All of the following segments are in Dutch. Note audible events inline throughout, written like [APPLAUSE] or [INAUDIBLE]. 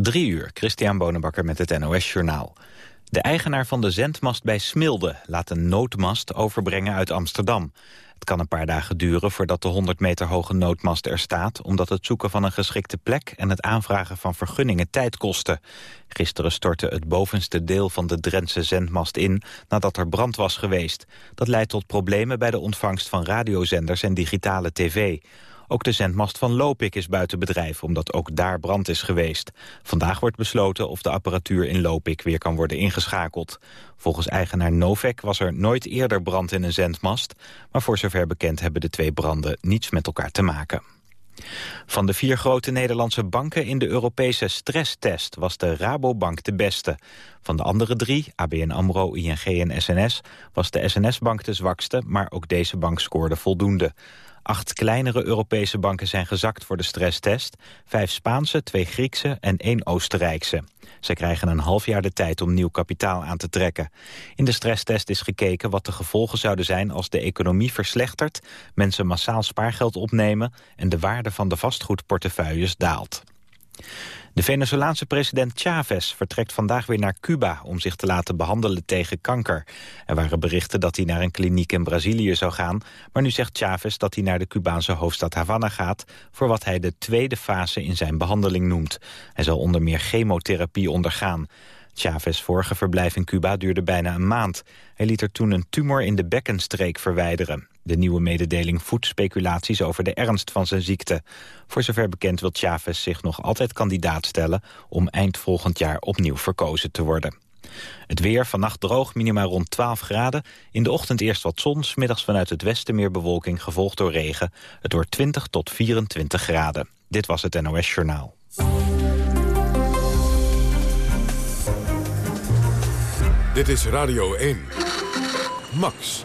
Drie uur, Christian Bonenbakker met het NOS Journaal. De eigenaar van de zendmast bij Smilde laat een noodmast overbrengen uit Amsterdam. Het kan een paar dagen duren voordat de 100 meter hoge noodmast er staat... omdat het zoeken van een geschikte plek en het aanvragen van vergunningen tijd kosten. Gisteren stortte het bovenste deel van de Drentse zendmast in... nadat er brand was geweest. Dat leidt tot problemen bij de ontvangst van radiozenders en digitale tv. Ook de zendmast van Lopik is buiten bedrijf, omdat ook daar brand is geweest. Vandaag wordt besloten of de apparatuur in Lopik weer kan worden ingeschakeld. Volgens eigenaar Novek was er nooit eerder brand in een zendmast... maar voor zover bekend hebben de twee branden niets met elkaar te maken. Van de vier grote Nederlandse banken in de Europese stresstest was de Rabobank de beste. Van de andere drie, ABN AMRO, ING en SNS, was de SNS-bank de zwakste, maar ook deze bank scoorde voldoende. Acht kleinere Europese banken zijn gezakt voor de stresstest. Vijf Spaanse, twee Griekse en één Oostenrijkse. Zij krijgen een half jaar de tijd om nieuw kapitaal aan te trekken. In de stresstest is gekeken wat de gevolgen zouden zijn als de economie verslechtert, mensen massaal spaargeld opnemen en de waarde van de vastgoedportefeuilles daalt. De Venezolaanse president Chavez vertrekt vandaag weer naar Cuba... om zich te laten behandelen tegen kanker. Er waren berichten dat hij naar een kliniek in Brazilië zou gaan... maar nu zegt Chavez dat hij naar de Cubaanse hoofdstad Havana gaat... voor wat hij de tweede fase in zijn behandeling noemt. Hij zal onder meer chemotherapie ondergaan. Chavez' vorige verblijf in Cuba duurde bijna een maand. Hij liet er toen een tumor in de bekkenstreek verwijderen. De nieuwe mededeling voedt speculaties over de ernst van zijn ziekte. Voor zover bekend wil Chavez zich nog altijd kandidaat stellen... om eind volgend jaar opnieuw verkozen te worden. Het weer, vannacht droog, minima rond 12 graden. In de ochtend eerst wat zon, smiddags vanuit het westen meer bewolking... gevolgd door regen. Het wordt 20 tot 24 graden. Dit was het NOS Journaal. Dit is Radio 1. Max.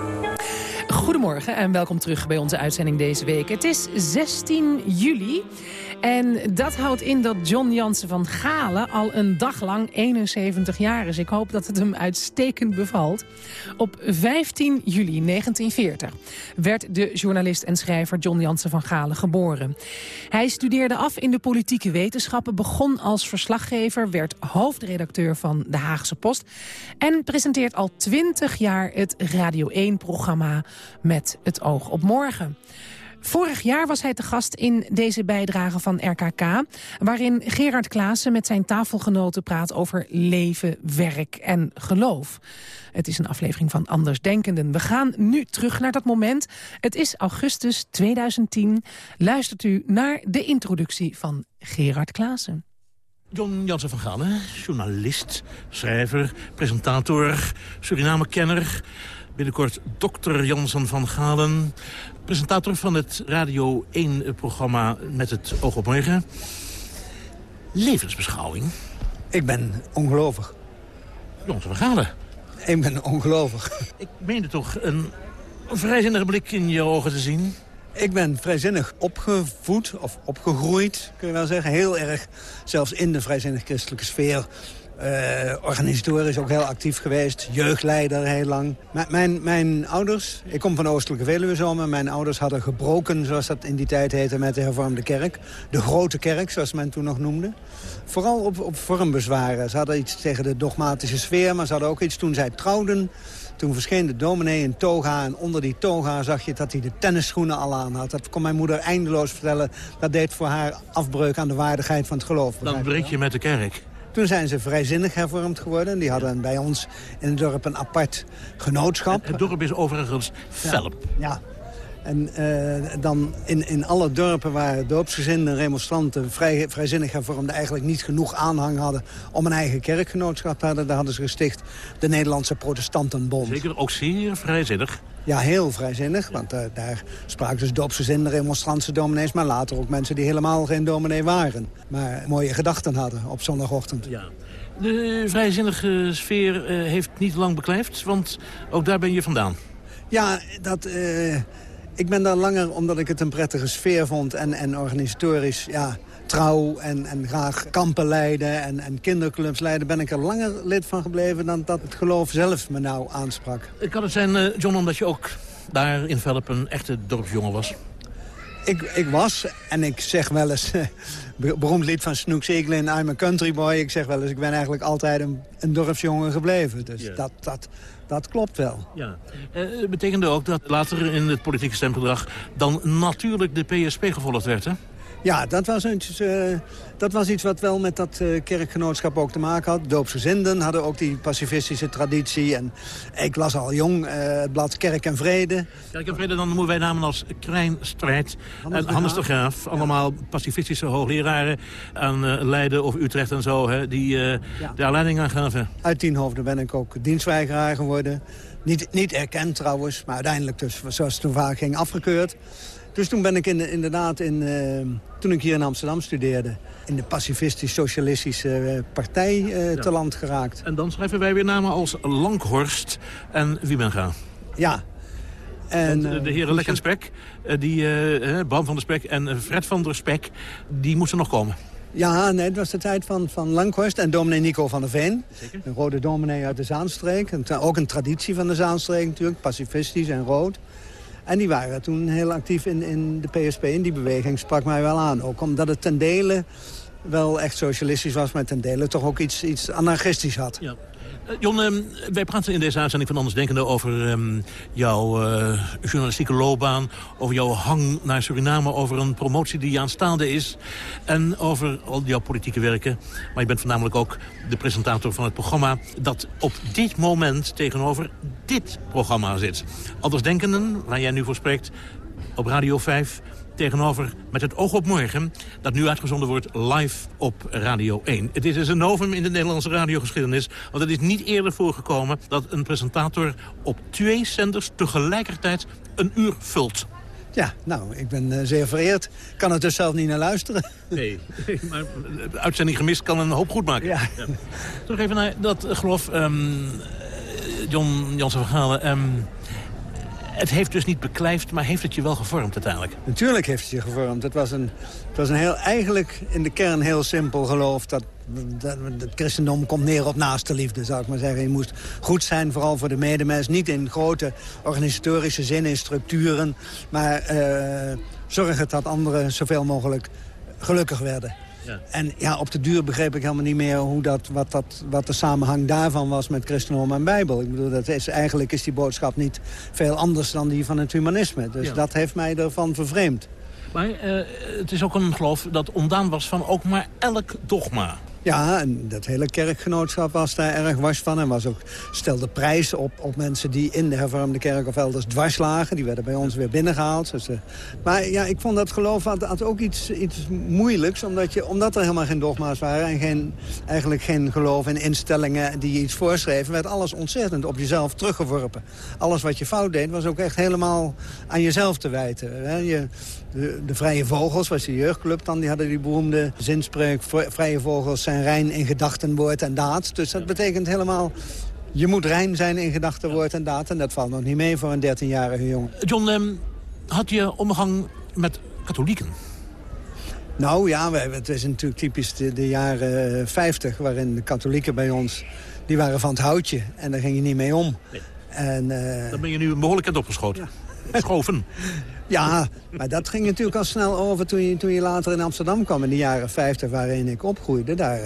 Goedemorgen en welkom terug bij onze uitzending deze week. Het is 16 juli en dat houdt in dat John Jansen van Galen al een dag lang 71 jaar is. Ik hoop dat het hem uitstekend bevalt. Op 15 juli 1940 werd de journalist en schrijver John Jansen van Galen geboren. Hij studeerde af in de politieke wetenschappen, begon als verslaggever... werd hoofdredacteur van de Haagse Post... en presenteert al 20 jaar het Radio 1-programma Met het oog op morgen. Vorig jaar was hij te gast in deze bijdrage van RKK... waarin Gerard Klaassen met zijn tafelgenoten praat over leven, werk en geloof. Het is een aflevering van Andersdenkenden. We gaan nu terug naar dat moment. Het is augustus 2010. Luistert u naar de introductie van Gerard Klaassen. John Jansen van Galen, journalist, schrijver, presentator, Suriname-kenner... Binnenkort dokter Jansen van Galen, presentator van het Radio 1-programma Met het oog op morgen. Levensbeschouwing. Ik ben ongelovig. Jansen van Galen. Ik ben ongelovig. Ik meende toch een vrijzinnige blik in je ogen te zien. Ik ben vrijzinnig opgevoed, of opgegroeid, kun je wel zeggen. Heel erg, zelfs in de vrijzinnig christelijke sfeer uh, organisatorisch ook heel actief geweest. Jeugdleider heel lang. mijn, mijn ouders, ik kom van de Oostelijke Veluwe Mijn ouders hadden gebroken, zoals dat in die tijd heette, met de hervormde kerk. De grote kerk, zoals men toen nog noemde. Vooral op, op vormbezwaren. Ze hadden iets tegen de dogmatische sfeer, maar ze hadden ook iets toen zij trouwden. Toen verscheen de dominee in toga en onder die toga zag je dat hij de tennisschoenen al aan had. Dat kon mijn moeder eindeloos vertellen. Dat deed voor haar afbreuk aan de waardigheid van het geloof. Dan breek je met de kerk. Toen zijn ze vrijzinnig hervormd geworden. Die hadden bij ons in het dorp een apart genootschap. Het dorp is overigens Velp. Ja. En uh, dan in, in alle dorpen waar doopsgezinden remonstranten vrij, vrijzinnig hervormden... eigenlijk niet genoeg aanhang hadden om een eigen kerkgenootschap te hebben... daar hadden ze gesticht de Nederlandse Protestantenbond. Zeker, ook zeer vrijzinnig. Ja, heel vrijzinnig, want uh, daar spraken dus doopsgezinden, remonstrantse dominees... maar later ook mensen die helemaal geen dominee waren. Maar mooie gedachten hadden op zondagochtend. Ja. De vrijzinnige sfeer uh, heeft niet lang beklijft, want ook daar ben je vandaan. Ja, dat... Uh, ik ben daar langer omdat ik het een prettige sfeer vond en, en organisatorisch... Ja, trouw en, en graag kampen leiden en, en kinderclubs leiden... ben ik er langer lid van gebleven dan dat het geloof zelf me nou aansprak. Kan het zijn, eh, John, omdat je ook daar in Velp een echte dorpsjongen was? Ik, ik was, en ik zeg wel eens, [LAUGHS] beroemd lied van Snoek Eaglin, I'm a country boy. Ik zeg wel eens, ik ben eigenlijk altijd een, een dorpsjongen gebleven. Dus dat, dat, dat klopt wel. Ja. Uh, betekende ook dat later in het politieke stemgedrag dan natuurlijk de PSP gevolgd werd, hè? Ja, dat was, iets, uh, dat was iets wat wel met dat uh, kerkgenootschap ook te maken had. Doopsgezinden hadden ook die pacifistische traditie. En ik las al jong uh, het blad Kerk en Vrede. Kerk en Vrede, dan noemen wij namen als Krijnstrijd en Hannes de Graaf. Allemaal pacifistische hoogleraren aan Leiden of Utrecht en zo, hè, die ja. daar leiding aan gaven. Uit Tienhoofden ben ik ook dienstweigeraar geworden. Niet, niet erkend trouwens, maar uiteindelijk dus, zoals het toen vaak ging, afgekeurd. Dus toen ben ik in, inderdaad, in, uh, toen ik hier in Amsterdam studeerde... in de pacifistisch-socialistische uh, partij uh, ja. te land geraakt. En dan schrijven wij weer namen als Langhorst en Wiemenga. Ja. En, Want de heren Lek en Spek, die, Bram van der Spek en Fred van der Spek... die moesten nog komen. Ja, nee, het was de tijd van, van Langhorst en dominee Nico van der Veen. Zeker? Een rode dominee uit de Zaanstreek. Ook een traditie van de Zaanstreek natuurlijk, pacifistisch en rood. En die waren toen heel actief in, in de PSP. In die beweging sprak mij wel aan. Ook omdat het ten dele wel echt socialistisch was... maar ten dele toch ook iets, iets anarchistisch had. Ja. Uh, Jon, uh, wij praten in deze uitzending van Andersdenkende over um, jouw uh, journalistieke loopbaan... over jouw hang naar Suriname, over een promotie die aanstaande is... en over al jouw politieke werken. Maar je bent voornamelijk ook de presentator van het programma... dat op dit moment tegenover dit programma zit. Andersdenkenden, waar jij nu voor spreekt, op Radio 5 tegenover Met het oog op morgen... dat nu uitgezonden wordt live op Radio 1. Het is dus een novum in de Nederlandse radiogeschiedenis... want het is niet eerder voorgekomen dat een presentator op twee zenders tegelijkertijd een uur vult. Ja, nou, ik ben uh, zeer vereerd. Kan er dus zelf niet naar luisteren. Nee, [LAUGHS] maar de uitzending gemist kan een hoop goed maken. Ja. ja. Terug even naar dat geloof, um, John Jansen van Galen... Um, het heeft dus niet beklijft, maar heeft het je wel gevormd uiteindelijk? Natuurlijk heeft het je gevormd. Het was een, het was een heel, eigenlijk in de kern heel simpel geloof... dat, het christendom komt neer op naaste liefde, zou ik maar zeggen. Je moest goed zijn, vooral voor de medemens. Niet in grote organisatorische zin, in structuren... maar uh, zorgen dat anderen zoveel mogelijk gelukkig werden. Ja. En ja, op de duur begreep ik helemaal niet meer hoe dat, wat, dat, wat de samenhang daarvan was met christendom en bijbel. Ik bedoel, dat is, eigenlijk is die boodschap niet veel anders dan die van het humanisme. Dus dat heeft mij ervan vervreemd. Maar uh, het is ook een geloof dat ontdaan was van ook maar elk dogma. Ja, en dat hele kerkgenootschap was daar erg was van. En was ook, stelde prijs op, op mensen die in de hervormde kerk of elders dwars lagen. Die werden bij ons weer binnengehaald. Dus, uh, maar ja, ik vond dat geloof had, ook iets, iets moeilijks. Omdat, je, omdat er helemaal geen dogma's waren. En geen, eigenlijk geen geloof in instellingen die je iets voorschreven. werd alles ontzettend op jezelf teruggeworpen. Alles wat je fout deed was ook echt helemaal aan jezelf te wijten. Hè? Je, de, de Vrije Vogels was de jeugdclub dan. Die hadden die beroemde zinspreuk. Vrije Vogels zijn rein in gedachten, woord en daad. Dus dat betekent helemaal... Je moet rein zijn in gedachten, woord en daad. En dat valt nog niet mee voor een 13-jarige jongen. John, um, had je omgang met katholieken? Nou ja, het is natuurlijk typisch de, de jaren 50... waarin de katholieken bij ons, die waren van het houtje. En daar ging je niet mee om. Nee. En, uh... Dan ben je nu behoorlijk het opgeschoten. Ja. Schoven. [LAUGHS] Ja, maar dat ging natuurlijk al snel over toen je, toen je later in Amsterdam kwam... in de jaren 50 waarin ik opgroeide. Daar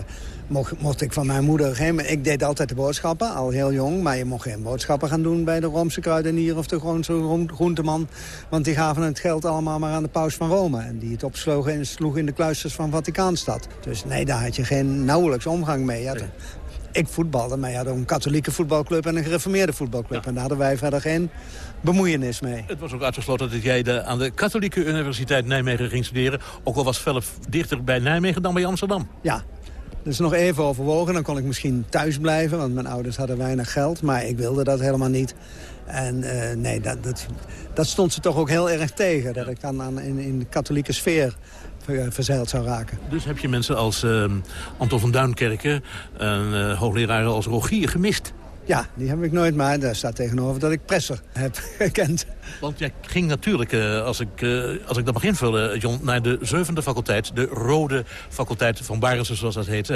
mocht, mocht ik van mijn moeder geen... Ik deed altijd de boodschappen, al heel jong... maar je mocht geen boodschappen gaan doen bij de Roomse kruidenier... of de Groense groenteman. Want die gaven het geld allemaal maar aan de paus van Rome. En die het opsloeg in, sloeg in de kluisters van Vaticaanstad. Dus nee, daar had je geen nauwelijks omgang mee. Ja, ik voetbalde, maar je had een katholieke voetbalclub en een gereformeerde voetbalclub. En daar hadden wij verder geen bemoeienis mee. Het was ook uitgesloten dat jij de, aan de katholieke universiteit Nijmegen ging studeren. Ook al was Velp dichter bij Nijmegen dan bij Amsterdam. Ja, dus nog even overwogen. Dan kon ik misschien thuis blijven, want mijn ouders hadden weinig geld. Maar ik wilde dat helemaal niet. En uh, nee, dat, dat, dat, stond ze toch ook heel erg tegen. Dat ik dan aan, in, in de katholieke sfeer verzeild zou raken. Dus heb je mensen als uh, Anton van Duinkerken, een uh, hoogleraar als Rogier gemist? Ja, die heb ik nooit, maar daar staat tegenover dat ik Presser heb [LAUGHS] gekend. Want jij ging natuurlijk, uh, als, ik, uh, als ik dat mag invullen, John... naar de zevende faculteit, de rode faculteit van Barensen, zoals dat heet...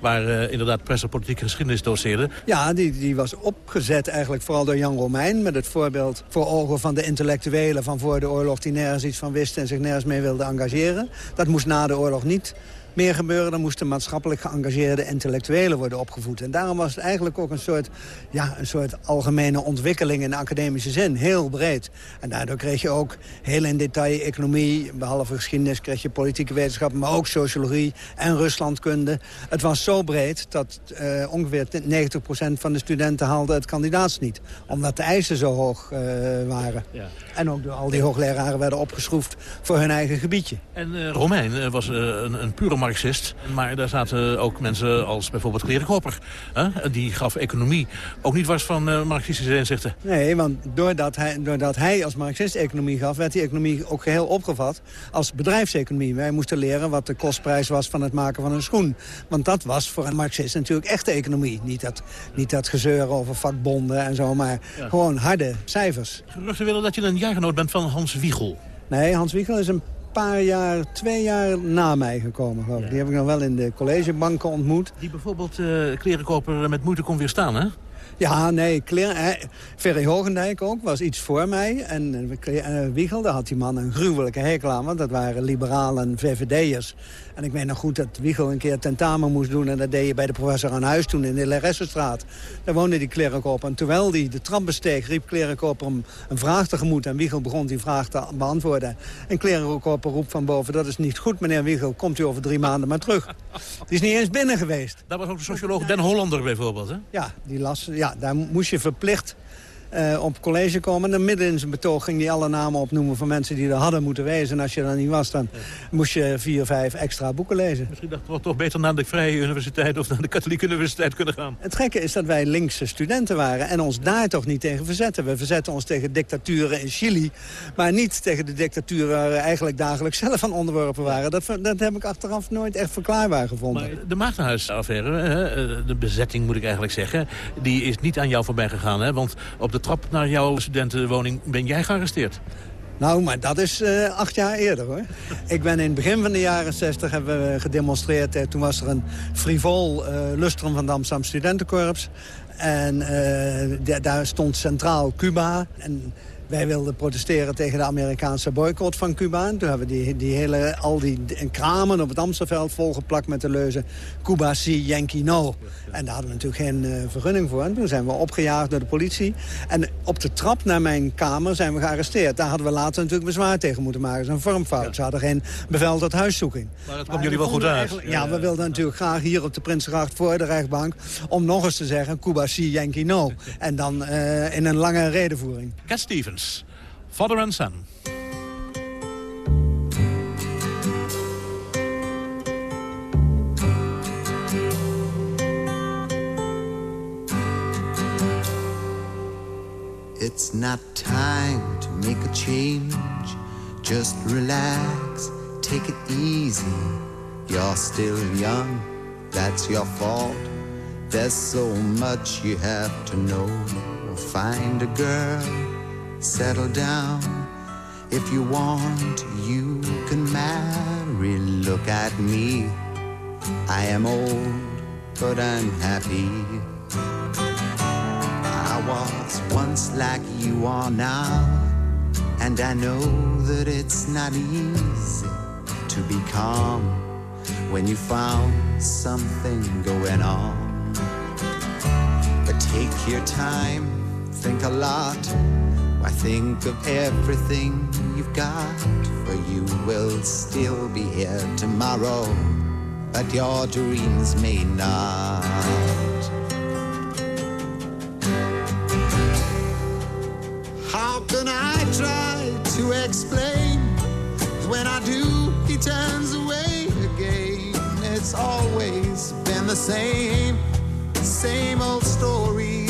Waar inderdaad Presser politieke geschiedenis doseerde. Ja, die, die was opgezet eigenlijk vooral door Jan Romein... met het voorbeeld voor ogen van de intellectuelen van voor de oorlog... die nergens iets van wisten en zich nergens mee wilden engageren. Dat moest na de oorlog niet meer gebeuren. Dan moesten maatschappelijk geëngageerde intellectuelen worden opgevoed. En daarom was het eigenlijk ook een soort, ja, een soort algemene ontwikkeling in de academische zin. Heel breed. En daardoor kreeg je ook heel in detail economie, behalve geschiedenis, kreeg je politieke wetenschappen, maar ook sociologie en Ruslandkunde. Het was zo breed dat uh, ongeveer 90% van de studenten haalde het kandidaats niet. Omdat de eisen zo hoog uh, waren. Ja. En ook door al die hoogleraren werden opgeschroefd voor hun eigen gebiedje. En uh, Romein was een, een pure marxist. Maar daar zaten ook mensen als bijvoorbeeld Klerenkoper. Hè? Die gaf economie ook niet was van uh, marxistische inzichten. Nee, want doordat hij, doordat hij als marxist economie gaf... werd die economie ook geheel opgevat als bedrijfseconomie. Wij moesten leren wat de kostprijs was van het maken van een schoen. Want dat was voor een marxist natuurlijk echte economie. Niet dat, niet dat gezeur over vakbonden en zo, maar gewoon harde cijfers. Geruchten willen dat je een jaargenoot bent van Hans Wiegel. Nee, Hans Wiegel is een paar jaar, twee jaar na mij gekomen. Geloof ik. Die heb ik nog wel in de collegebanken ontmoet. Die bijvoorbeeld uh, klerenkoper met moeite kon weerstaan, hè? Ja, nee, Claire, Ferry Hogendijk ook, was iets voor mij. En uh, Wiegel, daar had die man een gruwelijke hekel aan, want dat waren liberalen VVD'ers. En ik weet nog goed dat Wiegel een keer tentamen moest doen... en dat deed je bij de professor aan huis toen in de Leressenstraat. Daar woonde die klerenkoper. En terwijl hij de trap besteeg, riep klerenkoper hem een vraag tegemoet. En Wiegel begon die vraag te beantwoorden. En klerenkoper roept van boven, dat is niet goed, meneer Wiegel. Komt u over drie maanden maar terug. Die is niet eens binnen geweest. Dat was ook de socioloog Den Hollander bijvoorbeeld, hè? Ja, die las, ja daar moest je verplicht uh, op college komen. En midden in zijn betoog ging hij alle namen opnoemen van mensen die er hadden moeten wezen. En als je er niet was, dan moest je vier, vijf extra boeken lezen. Misschien dacht we toch beter naar de Vrije Universiteit of naar de Katholieke Universiteit kunnen gaan. Het gekke is dat wij linkse studenten waren en ons daar toch niet tegen verzetten. We verzetten ons tegen dictaturen in Chili, maar niet tegen de dictaturen waar we eigenlijk dagelijks zelf aan onderworpen waren. Dat, dat heb ik achteraf nooit echt verklaarbaar gevonden. Maar de Maagdenhuisaffaire, eh, de bezetting moet ik eigenlijk zeggen, die is niet aan jou voorbij gegaan. Hè? Want op de trap naar jouw studentenwoning ben jij gearresteerd. Nou, maar dat is uh, acht jaar eerder, hoor. ik ben in het begin van de jaren 60 hebben we gedemonstreerd. Eh, toen was er een frivol uh, lustrum van de Studentenkorps. En daar stond centraal Cuba. En wij wilden protesteren tegen de Amerikaanse boycott van Cuba. En toen hebben we die, die hele, al die kramen op het Amstelveld volgeplakt met de leuze Cuba si Yankee no. En daar hadden we natuurlijk geen uh, vergunning voor. En toen zijn we opgejaagd door de politie. En op de trap naar mijn kamer zijn we gearresteerd. Daar hadden we later natuurlijk bezwaar tegen moeten maken. Dat is een vormfout. Ze hadden geen bevel tot huiszoeking. Maar dat kwam jullie wel goed uit. Ja, we wilden natuurlijk graag hier op de Prinsengracht voor de rechtbank... om nog eens te zeggen, Cuba si Yankee no. En dan uh, in een lange redenvoering. Cat Stevens, Father and Son. It's not time to make a change. Just relax, take it easy. You're still young, that's your fault. There's so much you have to know. Find a girl, settle down. If you want, you can marry. Look at me. I am old, but I'm happy I was once like you are now. And I know that it's not easy to be calm when you found something going on. But take your time, think a lot. Why think of everything you've got? For you will still be here tomorrow, but your dreams may not. How can I try to explain. When I do, he turns away again. It's always been the same, same old story.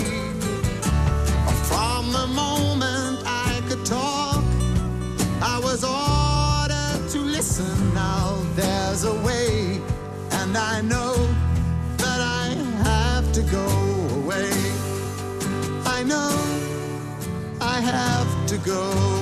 Have to go.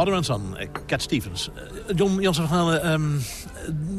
Father and Son, Cat Stevens. John Jansen van um,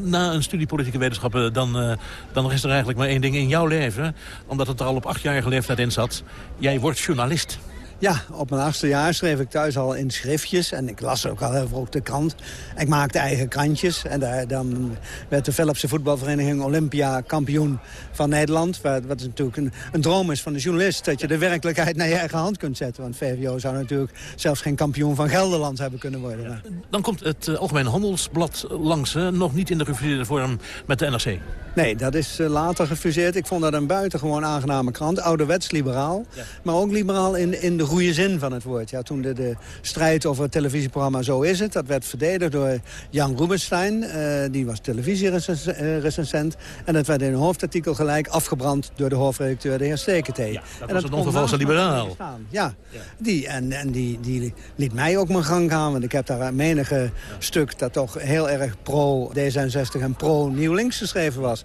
na een studie politieke wetenschappen... Dan, dan is er eigenlijk maar één ding in jouw leven. Omdat het er al op achtjarige leeftijd in zat. Jij wordt journalist. Ja, op mijn achtste jaar schreef ik thuis al in schriftjes. En ik las ook al heel op de krant. Ik maakte eigen krantjes. En daar, dan werd de Philipse voetbalvereniging Olympia kampioen van Nederland. Wat, wat natuurlijk een, een, droom is van de journalist. Dat je de werkelijkheid naar je eigen hand kunt zetten. Want VVO zou natuurlijk zelfs geen kampioen van Gelderland hebben kunnen worden. Dan komt het uh, Algemeen Handelsblad langs. Nog niet in de gefuseerde vorm met de NRC. Nee, dat is uh, later gefuseerd. Ik vond dat een buitengewoon aangename krant. Ouderwets liberaal. Maar ook liberaal in, in de goede zin van het woord. Ja, toen de, de strijd over het televisieprogramma Zo is het... dat werd verdedigd door Jan Rubenstein. Uh, die was televisierecensent. En dat werd in een hoofdartikel gelijk afgebrand... door de hoofdredacteur, de heer Steketee. Ja, dat en was dat het onvervalse liberaal. Ja, Die, en, en die, die liet mij ook mijn gang gaan. Want ik heb daar menige stuk dat toch heel erg pro-D66 en pro-Nieuw-Links geschreven was.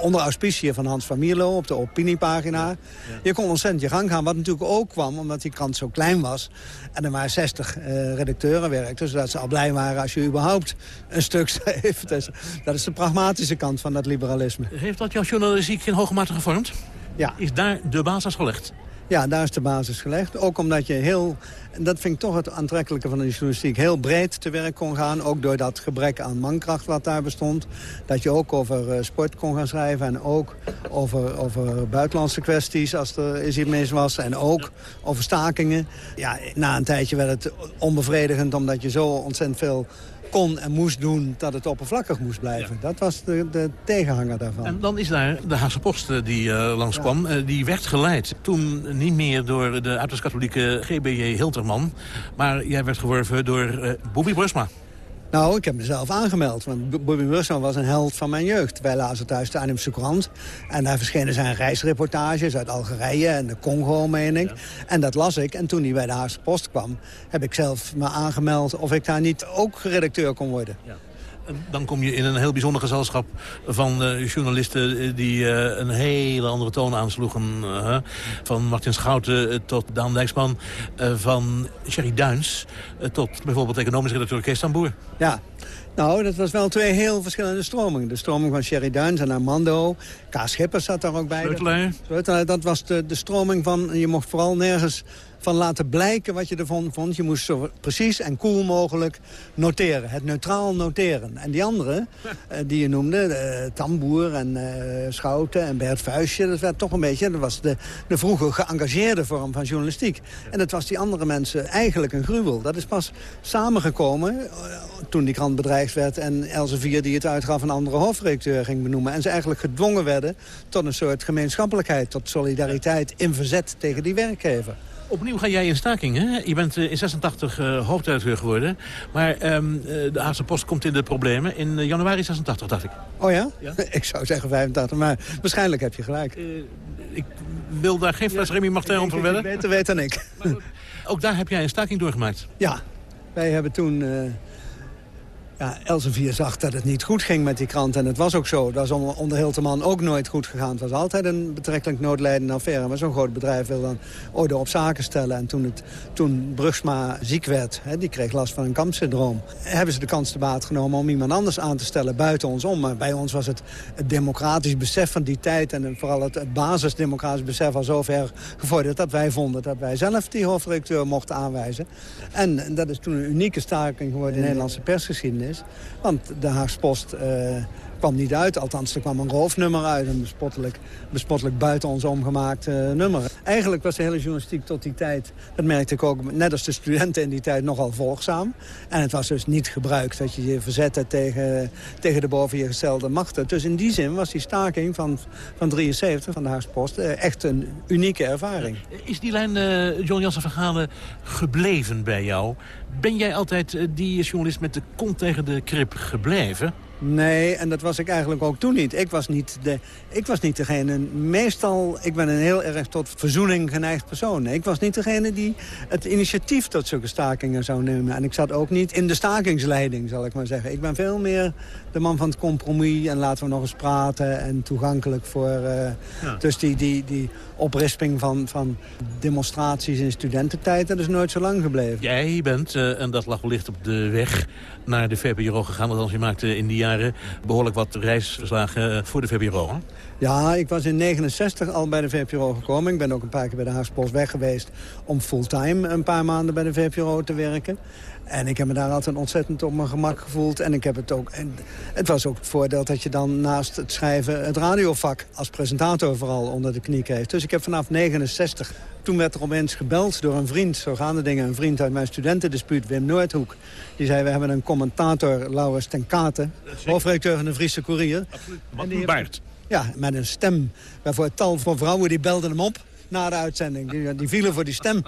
Onder auspicie van Hans van Mierlo op de opiniepagina. Je kon ontzettend je gang gaan. Wat natuurlijk ook kwam omdat die krant zo klein was. En er maar 60 uh, redacteuren werkten. Zodat ze al blij waren als je überhaupt een stuk [LAUGHS] schreef. Dus dat is de pragmatische kant van dat liberalisme. Heeft dat jouw journalistiek in hoge mate gevormd? Ja. Is daar de basis gelegd? Ja, daar is de basis gelegd. Ook omdat je heel, en dat vind ik toch het aantrekkelijke van de journalistiek... heel breed te werk kon gaan, ook door dat gebrek aan mankracht wat daar bestond. Dat je ook over uh, sport kon gaan schrijven en ook over, over buitenlandse kwesties... als er eens iets mis was, en ook over stakingen. Ja, na een tijdje werd het onbevredigend, omdat je zo ontzettend veel kon en moest doen dat het oppervlakkig moest blijven. Dat was de, de, tegenhanger daarvan. En dan is daar de Haagse Post eh, die uh, langskwam. Ja. Uh, die werd geleid toen niet meer door de uiterst katholieke GBJ Hilterman... maar jij werd geworven door uh, Bobby Brusma. Nou, ik heb mezelf aangemeld. Want Bobby Wilson was een held van mijn jeugd. Wij lazen thuis de Arnhemse krant. En daar verschenen zijn reisreportages uit Algerije en de Congo, meen ik. En dat las ik. En toen hij bij de Haagse Post kwam... heb ik zelf me aangemeld of ik daar niet ook redacteur kon worden. Ja dan kom je in een heel bijzonder gezelschap van uh, journalisten eh, die uh, een hele andere toon aansloegen. Uh, van Martin Schouten tot Daan Dijksman, van Sherry Duins tot bijvoorbeeld economisch redacteur Kees Tamboer. Ja, nou, dat was wel twee heel verschillende stromingen. De stroming van Sherry Duins en Armando. K. Schippers zat daar ook bij. Sleutelaar. Dat was de, de stroming van... Je mocht vooral nergens van laten blijken wat je ervan vond. Je moest zo precies en cool mogelijk noteren. Het neutraal noteren. En die anderen uh, die je noemde, uh, Tamboer en uh, Schouten en Bert Vuistje... dat werd toch een beetje, dat was de, de vroege geëngageerde vorm van journalistiek. En dat was die andere mensen eigenlijk een gruwel. Dat is pas samengekomen toen die krant bedreigd werd... en Elsevier die het uitgaf een andere hoofdredacteur ging benoemen. En ze eigenlijk gedwongen werden tot een soort gemeenschappelijkheid... tot solidariteit in verzet tegen die werkgever. Opnieuw ga jij in staking, hè? Je bent in 86 uh, hoofdredacteur geworden. Maar ehm, de Haagse Post komt in de problemen in januari 86, dacht ik. Oh ja? ja? [LAUGHS] ik zou zeggen 85, maar waarschijnlijk heb je gelijk. ik wil daar geen fles Remy Martin om verwedden. Beter weet dan ik. ook daar heb jij een staking doorgemaakt? Ja, wij hebben toen ja, Elsevier zag dat het niet goed ging met die krant. En het was ook zo. Dat is onder Hilteman ook nooit goed gegaan. Het was altijd een betrekkelijk noodlijdende affaire. Maar zo'n groot bedrijf wil dan orde op zaken stellen. En toen, het, toen Brugsma ziek werd, hè, die kreeg last van een kampsyndroom... hebben ze de kans te baat genomen om iemand anders aan te stellen buiten ons om. Maar bij ons was het, het democratisch besef van die tijd... en vooral het, het basisdemocratisch besef al zover gevorderd... dat wij vonden dat wij zelf die hoofdredacteur mochten aanwijzen. En dat is toen een unieke staking geworden in de Nederlandse persgeschiedenis. Want de Haagse Post uh, kwam niet uit. Althans, er kwam een roofnummer uit. Een bespottelijk, bespottelijk buiten ons omgemaakt uh, nummer. Eigenlijk was de hele journalistiek tot die tijd... dat merkte ik ook, net als de studenten in die tijd, nogal volgzaam. En het was dus niet gebruikt dat je je verzette tegen, tegen de boven je gestelde machten. Dus in die zin was die staking van, van 73 van de Haagse Post... Uh, echt een unieke ervaring. Is die lijn, uh, John Jansen Verhalen, gebleven bij jou? Ben jij altijd die journalist met de kont tegen de krip gebleven? Nee, en dat was ik eigenlijk ook toen niet. Ik was niet, de, ik was niet degene... Meestal, ik ben een heel erg tot verzoening geneigd persoon. Ik was niet degene die het initiatief tot zulke stakingen zou nemen. En ik zat ook niet in de stakingsleiding, zal ik maar zeggen. Ik ben veel meer de man van het compromis en laten we nog eens praten... en toegankelijk voor... Uh, Dus die, die, die oprisping van, van demonstraties in studententijd... dat is nooit zo lang gebleven. Jij bent, uh, en dat lag wellicht op de weg naar de VPRO gegaan. Want je maakte in die jaren behoorlijk wat reisverslagen eh, voor de VPRO. Hè? Ja, ik was in 69 al bij de VPRO gekomen. Ik ben ook een paar keer bij de Haagse weg geweest... om fulltime een paar maanden bij de VPRO te werken. En ik heb me daar altijd ontzettend op mijn gemak gevoeld. En ik heb het ook. En het was ook het voordeel dat je dan naast het schrijven het radiovak als presentator vooral onder de knie kreeg. Dus ik heb vanaf 69. Toen werd er opeens gebeld door een vriend, zo gaan de dingen, een vriend uit mijn studentendispuut, Wim Noordhoek. Die zei, we hebben een commentator, Laurens ten Katen, hoofdredacteur van de Friese Courier. Absoluut, baard. Ja, met een stem waarvoor tal van vrouwen die belden hem op na de uitzending. Die, die vielen voor die stem.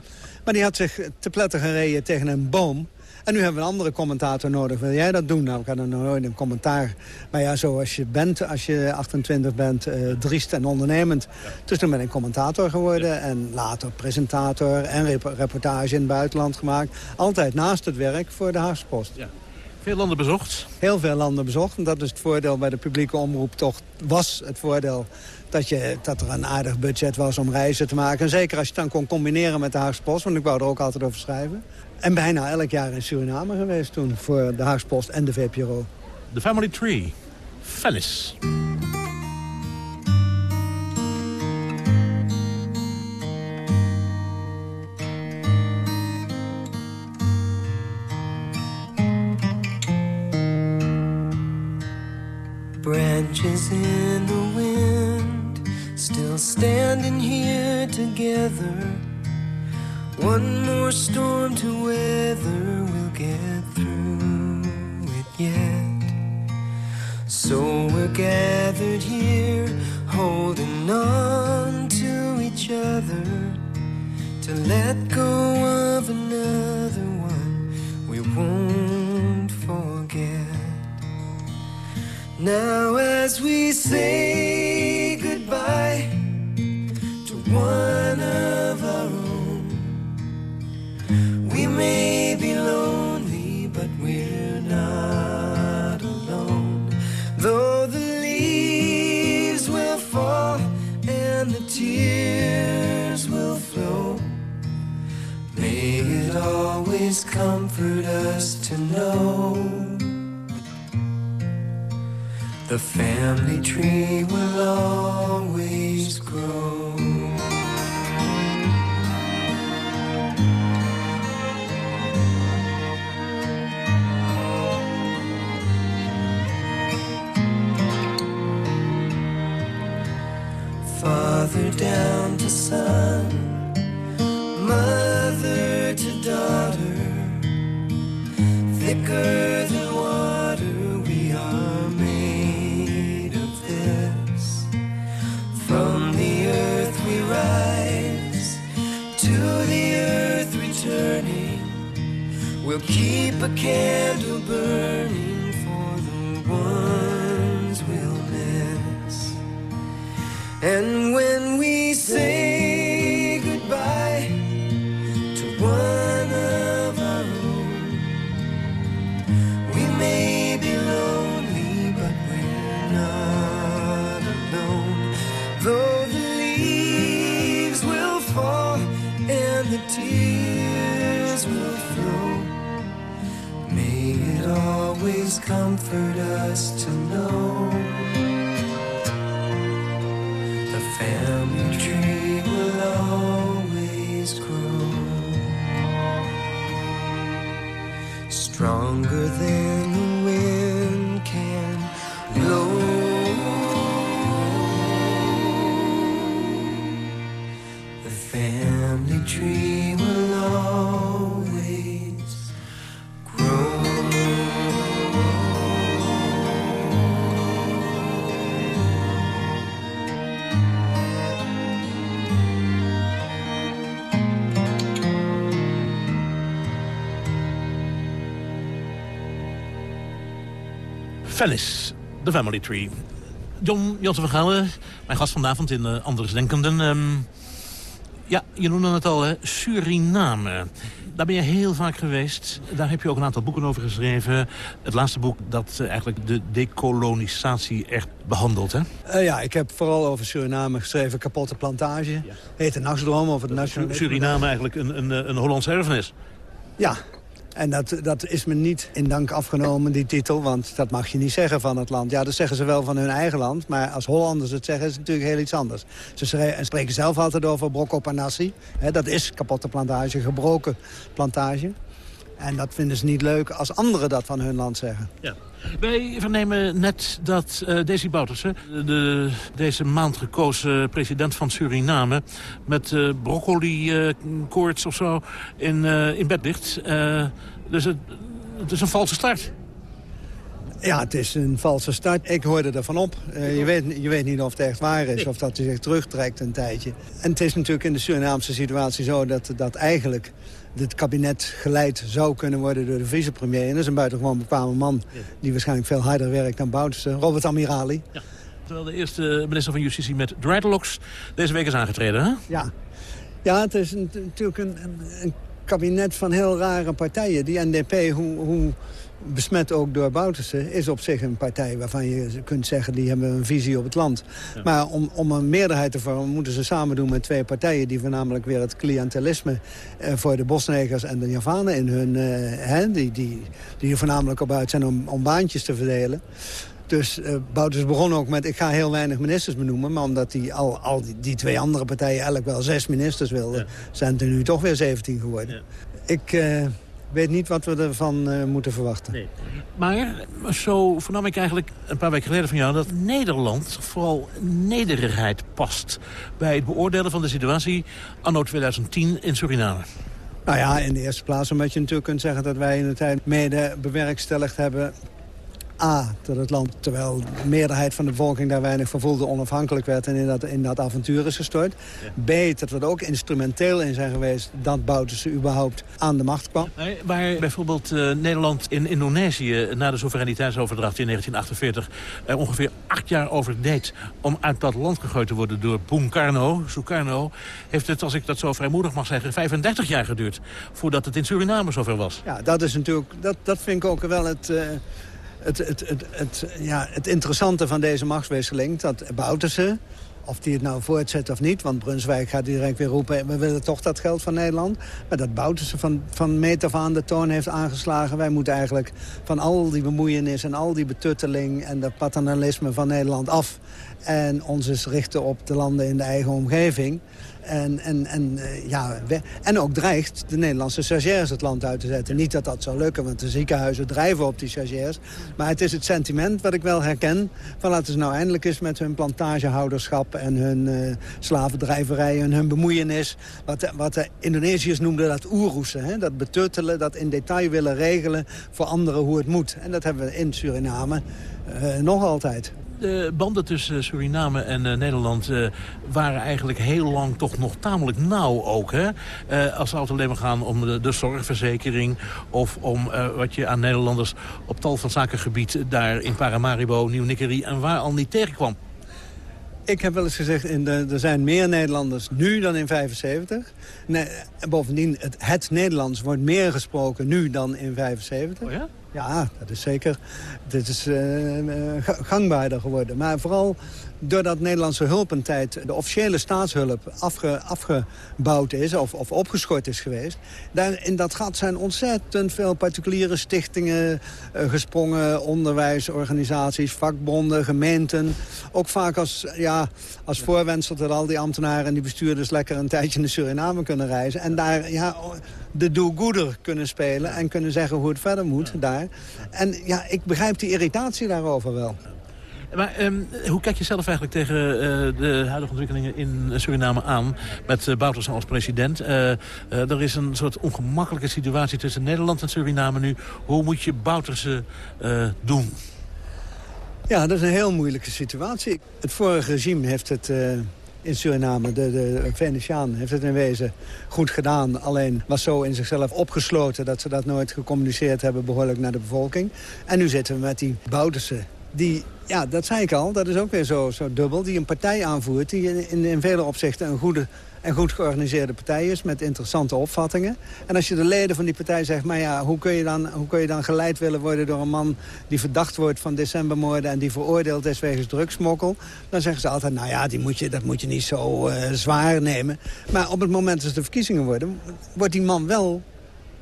Maar die had zich te pletten gereden tegen een boom. En nu hebben we een andere commentator nodig. Wil jij dat doen? Nou, ik had nog nooit een commentaar. Maar ja, zoals je bent, als je 28 bent, uh, driest en ondernemend. Dus toen ben ik commentator geworden. En later presentator en reportage in het buitenland gemaakt. Altijd naast het werk voor de Haagse Post. Ja. Veel landen bezocht? Heel veel landen bezocht. En dat is het voordeel bij de publieke omroep toch. Was het voordeel dat, je, dat er een aardig budget was om reizen te maken. En zeker als je het dan kon combineren met de Haagse Post. Want ik wou er ook altijd over schrijven. En bijna elk jaar in Suriname geweest toen voor de Haagse Post en de VPRO. The Family Tree. Phyllis. Together. One more storm to weather, we'll get through it yet. So we're gathered here, holding on to each other to let go of another one we won't forget. Now, as we say the family tree will always grow. father down to son, keep a candle burning for the ones we'll miss. And sheltered us Venice, The Family Tree. John Jansen van Galen, mijn gast vanavond in uh, Anders Denkenden. Ehm, ja, je noemde het al, hè? Suriname. Daar ben je heel vaak geweest. Daar heb je ook een aantal boeken over geschreven. Het laatste boek dat eh, eigenlijk de dekolonisatie echt behandelt, hè? Eh, ja, ik heb vooral over Suriname geschreven. Kapotte plantage. Heet de Nachtsdroom over het nationale... Suriname eigenlijk een, een, een Hollandse erfenis. Ja, en dat, dat is me niet in dank afgenomen, die titel. Want dat mag je niet zeggen van het land. Ja, dat zeggen ze wel van hun eigen land. Maar als Hollanders het zeggen, is het natuurlijk heel iets anders. Ze spreken zelf altijd over Brocco Panassi. dat is kapotte plantage, gebroken plantage. En dat vinden ze niet leuk als anderen dat van hun land zeggen. Ja. Wij vernemen net dat uh, Desi Bouterse, de deze maand gekozen president van Suriname... met uh, broccoli-koorts of zo in, in bed ligt. dus het, het is een valse start. Ja, het is een valse start. Ik hoorde ervan op. Uh, je, weet, je weet niet of het echt waar is, of dat hij zich terugtrekt een tijdje. En het is natuurlijk in de Surinaamse situatie zo dat, dat eigenlijk het kabinet geleid zou kunnen worden door de vicepremier. En dat is een buitengewoon bekwame man die waarschijnlijk veel harder werkt dan Bouterse. Robert Amirali. Ja. Terwijl de eerste minister van Justitie met dreadlocks deze week is aangetreden, hè? Ja, ja het is natuurlijk een, een, een, kabinet van heel rare partijen. Die NDP, hoe, hoe besmet ook door Bouterse, is op zich een partij waarvan je kunt zeggen... die hebben een visie op het land. Ja. Maar om, om een meerderheid te vormen moeten ze samen doen met twee partijen... die voornamelijk weer het cliëntelisme eh, voor de Bosnegers en de Javanen in hun... Eh, hè, die, die, die er voornamelijk op uit zijn om, om baantjes te verdelen. Dus uh, Bouters begon ook met, ik ga heel weinig ministers benoemen... maar omdat die, al, al die, die twee andere partijen elk wel zes ministers wilden... Ja. zijn het er nu toch weer 17 geworden. Ja. Ik... Uh, weet niet wat we ervan uh, moeten verwachten. Nee. Maar zo vernam ik eigenlijk een paar weken geleden van jou... dat Nederland vooral nederigheid past... bij het beoordelen van de situatie anno 2010 in Suriname. Nou ja, in de eerste plaats omdat je natuurlijk kunt zeggen... dat wij in de tijd mede bewerkstelligd hebben A, dat het land, terwijl de meerderheid van de bevolking daar weinig van voelde, onafhankelijk werd en in dat, in dat avontuur is gestort. Ja. B, dat we er ook instrumenteel in zijn geweest dat Bouterse überhaupt aan de macht kwam. Nee, waar bijvoorbeeld uh, Nederland in Indonesië na de soevereiniteitsoverdracht in 1948 er ongeveer acht jaar over deed om uit dat land gegooid te worden door Bung Karno, Sukarno, heeft het, als ik dat zo vrijmoedig mag zeggen, 35 jaar geduurd voordat het in Suriname zover was. Ja, dat is natuurlijk, dat, dat vind ik ook wel het... Uh, het, het, het, het, ja, het interessante van deze machtswisseling... dat Bouterse, of die het nou voortzet of niet... want Brunswijk gaat direct weer roepen... we willen toch dat geld van Nederland. Maar dat Bouterse van, van meet af aan de toon heeft aangeslagen... wij moeten eigenlijk van al die bemoeienis en al die betutteling... en dat paternalisme van Nederland af... en ons eens richten op de landen in de eigen omgeving... En, en, en, uh, ja, en ook dreigt de Nederlandse stagiairs het land uit te zetten. Niet dat dat zou lukken, want de ziekenhuizen drijven op die stagiairs. Maar het is het sentiment wat ik wel herken... van laten ze nou eindelijk eens met hun plantagehouderschap... en hun uh, slavendrijverij en hun bemoeienis... wat, wat de Indonesiërs noemden dat oeroesen. Hè? Dat betuttelen, dat in detail willen regelen voor anderen hoe het moet. En dat hebben we in Suriname uh, nog altijd. De banden tussen Suriname en eh, Nederland eh, waren eigenlijk heel lang toch nog tamelijk nauw ook. Hè? Eh, als het alleen maar gaan om de, de zorgverzekering... of om wat je aan Nederlanders op tal van zakengebied... daar in Paramaribo, Nieuw-Nickerie en waar al niet tegenkwam. Ik heb wel eens gezegd, in de, er zijn meer Nederlanders nu dan in 75. Nee, en bovendien, het, het Nederlands wordt meer gesproken nu dan in 75. Oh ja? Ja, dat is zeker. Dit is eh, ga- gangbaarder geworden. Maar vooral doordat Nederlandse hulp een tijd... de officiële staatshulp afge, afgebouwd is of, of opgeschort is geweest... Daar, in dat gat zijn ontzettend veel particuliere stichtingen eh, gesprongen... onderwijsorganisaties, vakbonden, gemeenten. Ook vaak als, ja, als voorwendsel dat al die ambtenaren en die bestuurders... lekker een tijdje naar Suriname kunnen reizen. En daar ja, de do-gooder kunnen spelen en kunnen zeggen hoe het verder moet daar. En ja, ik begrijp die irritatie daarover wel. Maar ehm, hoe kijk je zelf eigenlijk tegen eh, de huidige ontwikkelingen in Suriname aan... met uh, Bouterse als president? Eh, eh, er is een soort ongemakkelijke situatie tussen Nederland en Suriname nu. Hoe moet je Bouterse eh, doen? Ja, dat is een heel moeilijke situatie. Het vorige regime heeft het eh, in Suriname, de, de Venetiaan, heeft het in wezen goed gedaan. Alleen was zo in zichzelf opgesloten dat ze dat nooit gecommuniceerd hebben behoorlijk naar de bevolking. En nu zitten we met die Bouterse. Die, ja, dat zei ik al, dat is ook weer zo, zo dubbel. Die een partij aanvoert die in, in vele opzichten een goede en goed georganiseerde partij is met interessante opvattingen. En als je de leden van die partij zegt, maar ja, hoe kun je dan, hoe kun je dan geleid willen worden door een man die verdacht wordt van decembermoorden en die veroordeeld is wegens drugsmokkel, dan zeggen ze altijd, nou ja, die moet je, dat moet je niet zo eh, zwaar nemen. Maar op het moment dat de verkiezingen worden, wordt die man wel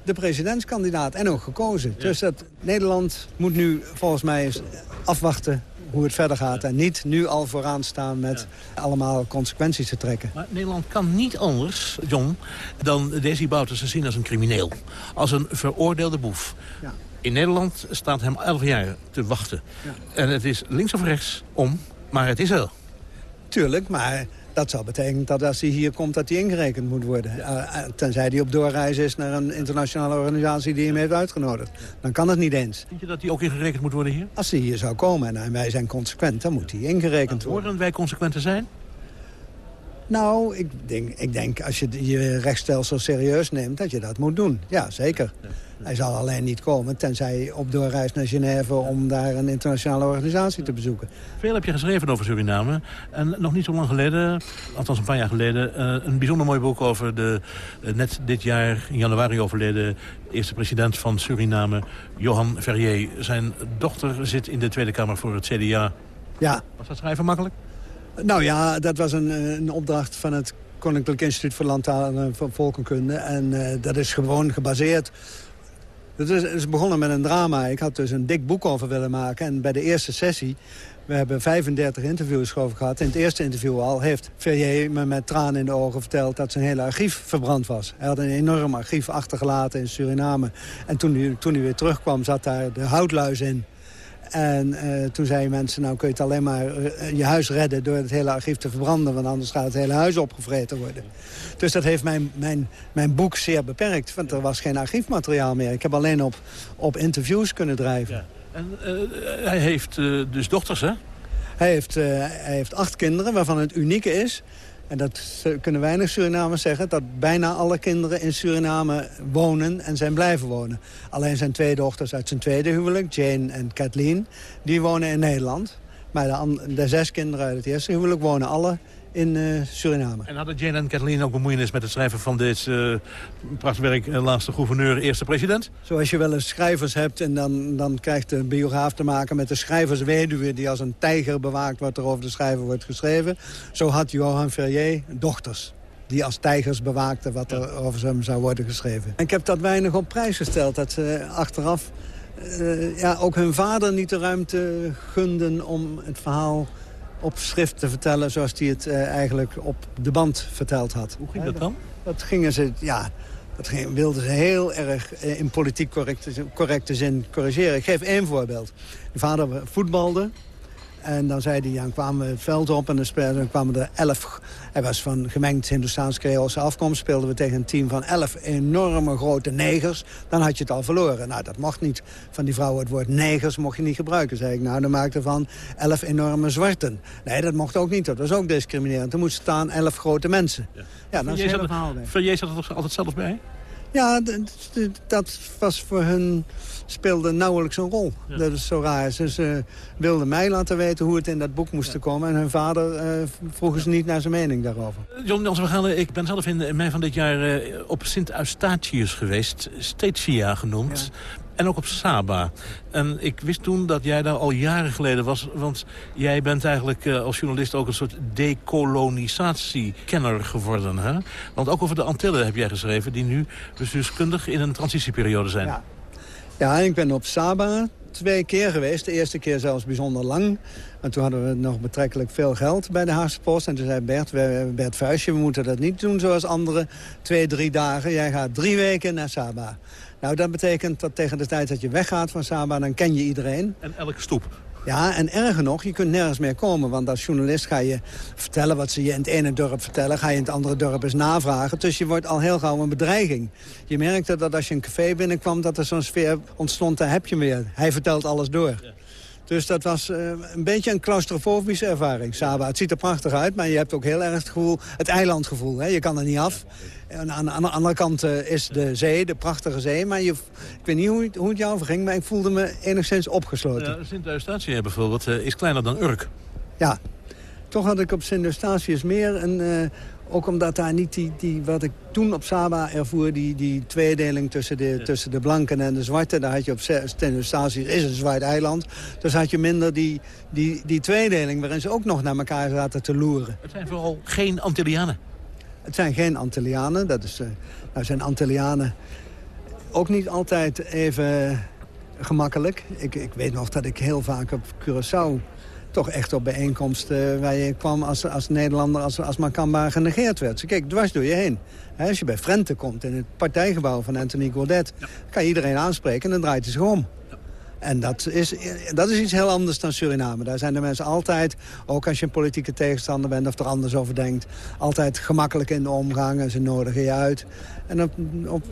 de presidentskandidaat en ook gekozen. Dus dat, Nederland moet nu volgens mij eens afwachten hoe het verder gaat. En niet nu al vooraan staan met allemaal consequenties te trekken. Maar Nederland kan niet anders, John, dan Desi Bouterse zien als een crimineel. Als een veroordeelde boef. Ja. In Nederland staat hem 11 jaar te wachten. En het is links of rechts om, maar het is er. Tuurlijk, maar dat zou betekenen dat als hij hier komt dat hij ingerekend moet worden. Uh, uh, tenzij hij op doorreis is naar een internationale organisatie die hem heeft uitgenodigd. Dan kan het niet eens. Vind je dat hij ook ingerekend moet worden hier? Als hij hier zou komen en wij zijn consequent, dan moet hij ingerekend worden. Horen wij consequent te zijn? Nou, ik denk, ik denk als je je rechtsstelsel serieus neemt, dat je dat moet doen. Ja, zeker. Hij zal alleen niet komen, tenzij op doorreis naar Genève... om daar een internationale organisatie te bezoeken. Veel heb je geschreven over Suriname. En nog niet zo lang geleden, althans een paar jaar geleden... Uh, een bijzonder mooi boek over de uh, net dit jaar in januari overleden... eerste president van Suriname, Johan Verrier. Zijn dochter zit in de Tweede Kamer voor het CDA. Ja. Was dat schrijven makkelijk? Nou ja, dat was een, een opdracht van het Koninklijk Instituut voor Landtaal en Volkenkunde. En uh, dat is gewoon gebaseerd het is, is, begonnen met een drama. Ik had dus een dik boek over willen maken. En bij de eerste sessie, we hebben 35 interviews over gehad. In het eerste interview al heeft Verrier me met tranen in de ogen verteld... dat zijn hele archief verbrand was. Hij had een enorm archief achtergelaten in Suriname. En toen hij, toen hij weer terugkwam, zat daar de houtluis in. En uh, toen zeiden mensen, nou kun je het alleen maar uh, je huis redden... door het hele archief te verbranden, want anders gaat het hele huis opgevreten worden. Dus dat heeft mijn, mijn, mijn boek zeer beperkt, want er was geen archiefmateriaal meer. Ik heb alleen op, op interviews kunnen drijven. Ja. En uh, hij heeft dus dochters, hè? Hij heeft, hij heeft acht kinderen, waarvan het unieke is... En dat kunnen weinig Surinamers zeggen... dat bijna alle kinderen in Suriname wonen en zijn blijven wonen. Alleen zijn twee dochters uit zijn tweede huwelijk, Jane en Kathleen... die wonen in Nederland. Maar de, de zes kinderen uit het eerste huwelijk wonen alle in uh, Suriname. En hadden Jane en Kathleen ook bemoeienis met het schrijven van dit uh, prachtwerk... Uh, laatste gouverneur, eerste president? Zoals je wel eens schrijvers hebt en dan, dan krijgt de biograaf te maken... met de schrijversweduwe die als een tijger bewaakt wat er over de schrijver wordt geschreven. Zo had Johan Ferrier dochters die als tijgers bewaakten wat er over hem zou worden geschreven. En ik heb dat weinig op prijs gesteld, dat ze achteraf ja, ook hun vader niet de ruimte gunden om het verhaal op schrift te vertellen zoals hij het uh, eigenlijk op de band verteld had. Hoe ging dat dan? Dat gingen ze, ja, dat ging, wilden ze heel erg uh, in politiek correcte, correcte zin corrigeren. Ik geef één voorbeeld. De vader voetbalde En dan zei hij, dan kwamen we het veld op en dan, dan kwamen er elf... Hij was van gemengd Hindoestaans-Creoolse afkomst. Speelden we tegen een team van elf enorme grote negers. Dan had je het al verloren. Nou, dat mocht niet. Van die vrouwen het woord negers mocht je niet gebruiken. Zei ik, nou, dan maakte van elf enorme zwarten. Nee, dat mocht ook niet. Dat was ook discriminerend. Er moesten staan elf grote mensen. Ja, dat is Jij het verhaal. weg. er, er altijd zelf bij? Ja, dat was voor hun speelde nauwelijks een rol. Dat is zo raar. Ze, ze wilden mij laten weten hoe het in dat boek moest komen. En hun vader eh, vroegen ze niet naar zijn mening daarover. John Jansen van Galen, ik ben zelf in mei van dit jaar eh, op Sint Eustatius geweest. Stetia genoemd. En ook op Saba. En ik wist toen dat jij daar al jaren geleden was. Want jij bent eigenlijk eh, als journalist ook een soort decolonisatiekenner geworden. Hè? Want ook over de Antillen heb jij geschreven... die nu bestuurskundig in een transitieperiode zijn. Ja. Ja, ik ben op Saba twee keer geweest. De eerste keer zelfs bijzonder lang. En toen hadden we nog betrekkelijk veel geld bij de Haagse Post. En toen zei Bert, Bert Vuistje, we moeten dat niet doen zoals anderen. Twee, drie dagen. Jij gaat drie weken naar Saba. Nou, dat betekent dat tegen de tijd dat je weggaat van Saba... dan ken je iedereen. En elke stoep. Ja, en erger nog, je kunt nergens meer komen. Want als journalist ga je vertellen wat ze je in het ene dorp vertellen... ga je in het andere dorp eens navragen. Dus je wordt al heel gauw een bedreiging. Je merkte dat als je een café binnenkwam... dat er zo'n sfeer ontstond, daar heb je hem weer. Hij vertelt alles door. Dus dat was eh, een beetje een claustrofobische ervaring. Saba, het ziet er prachtig uit, maar je hebt ook heel erg het gevoel... het eilandgevoel, hè? je kan er niet af. En aan, aan de andere kant eh, is de zee, de prachtige zee. Maar je, ik weet niet hoe het, hoe het jou verging, maar ik voelde me enigszins opgesloten. Ja, Sint Eustatius bijvoorbeeld eh, is kleiner dan Urk. Ja, toch had ik op Sint Eustatius meer een... ook omdat daar niet die, die, wat ik toen op Saba ervoer... die, die tweedeling tussen de, tussen de blanken en de zwarten... daar had je op Eustatius, is een zwart eiland... dus had je minder die, die, die tweedeling... waarin ze ook nog naar elkaar zaten te loeren. Het zijn vooral geen Antillianen. Het zijn geen Antillianen. Dat is, eh, nou zijn Antillianen ook niet altijd even gemakkelijk. Ik, ik weet nog dat ik heel vaak op Curaçao toch echt op bijeenkomsten waar je kwam als, als Nederlander, als, als Macamba genegeerd werd. Ze keek dwars door je heen. Als je bij Frente komt in het partijgebouw van Anthony Gourdet... kan je iedereen aanspreken en dan draait hij zich om. En dat is, dat is iets heel anders dan Suriname. Daar zijn de mensen altijd, ook als je een politieke tegenstander bent... of er anders over denkt, altijd gemakkelijk in de omgang. En ze nodigen je uit. En op, op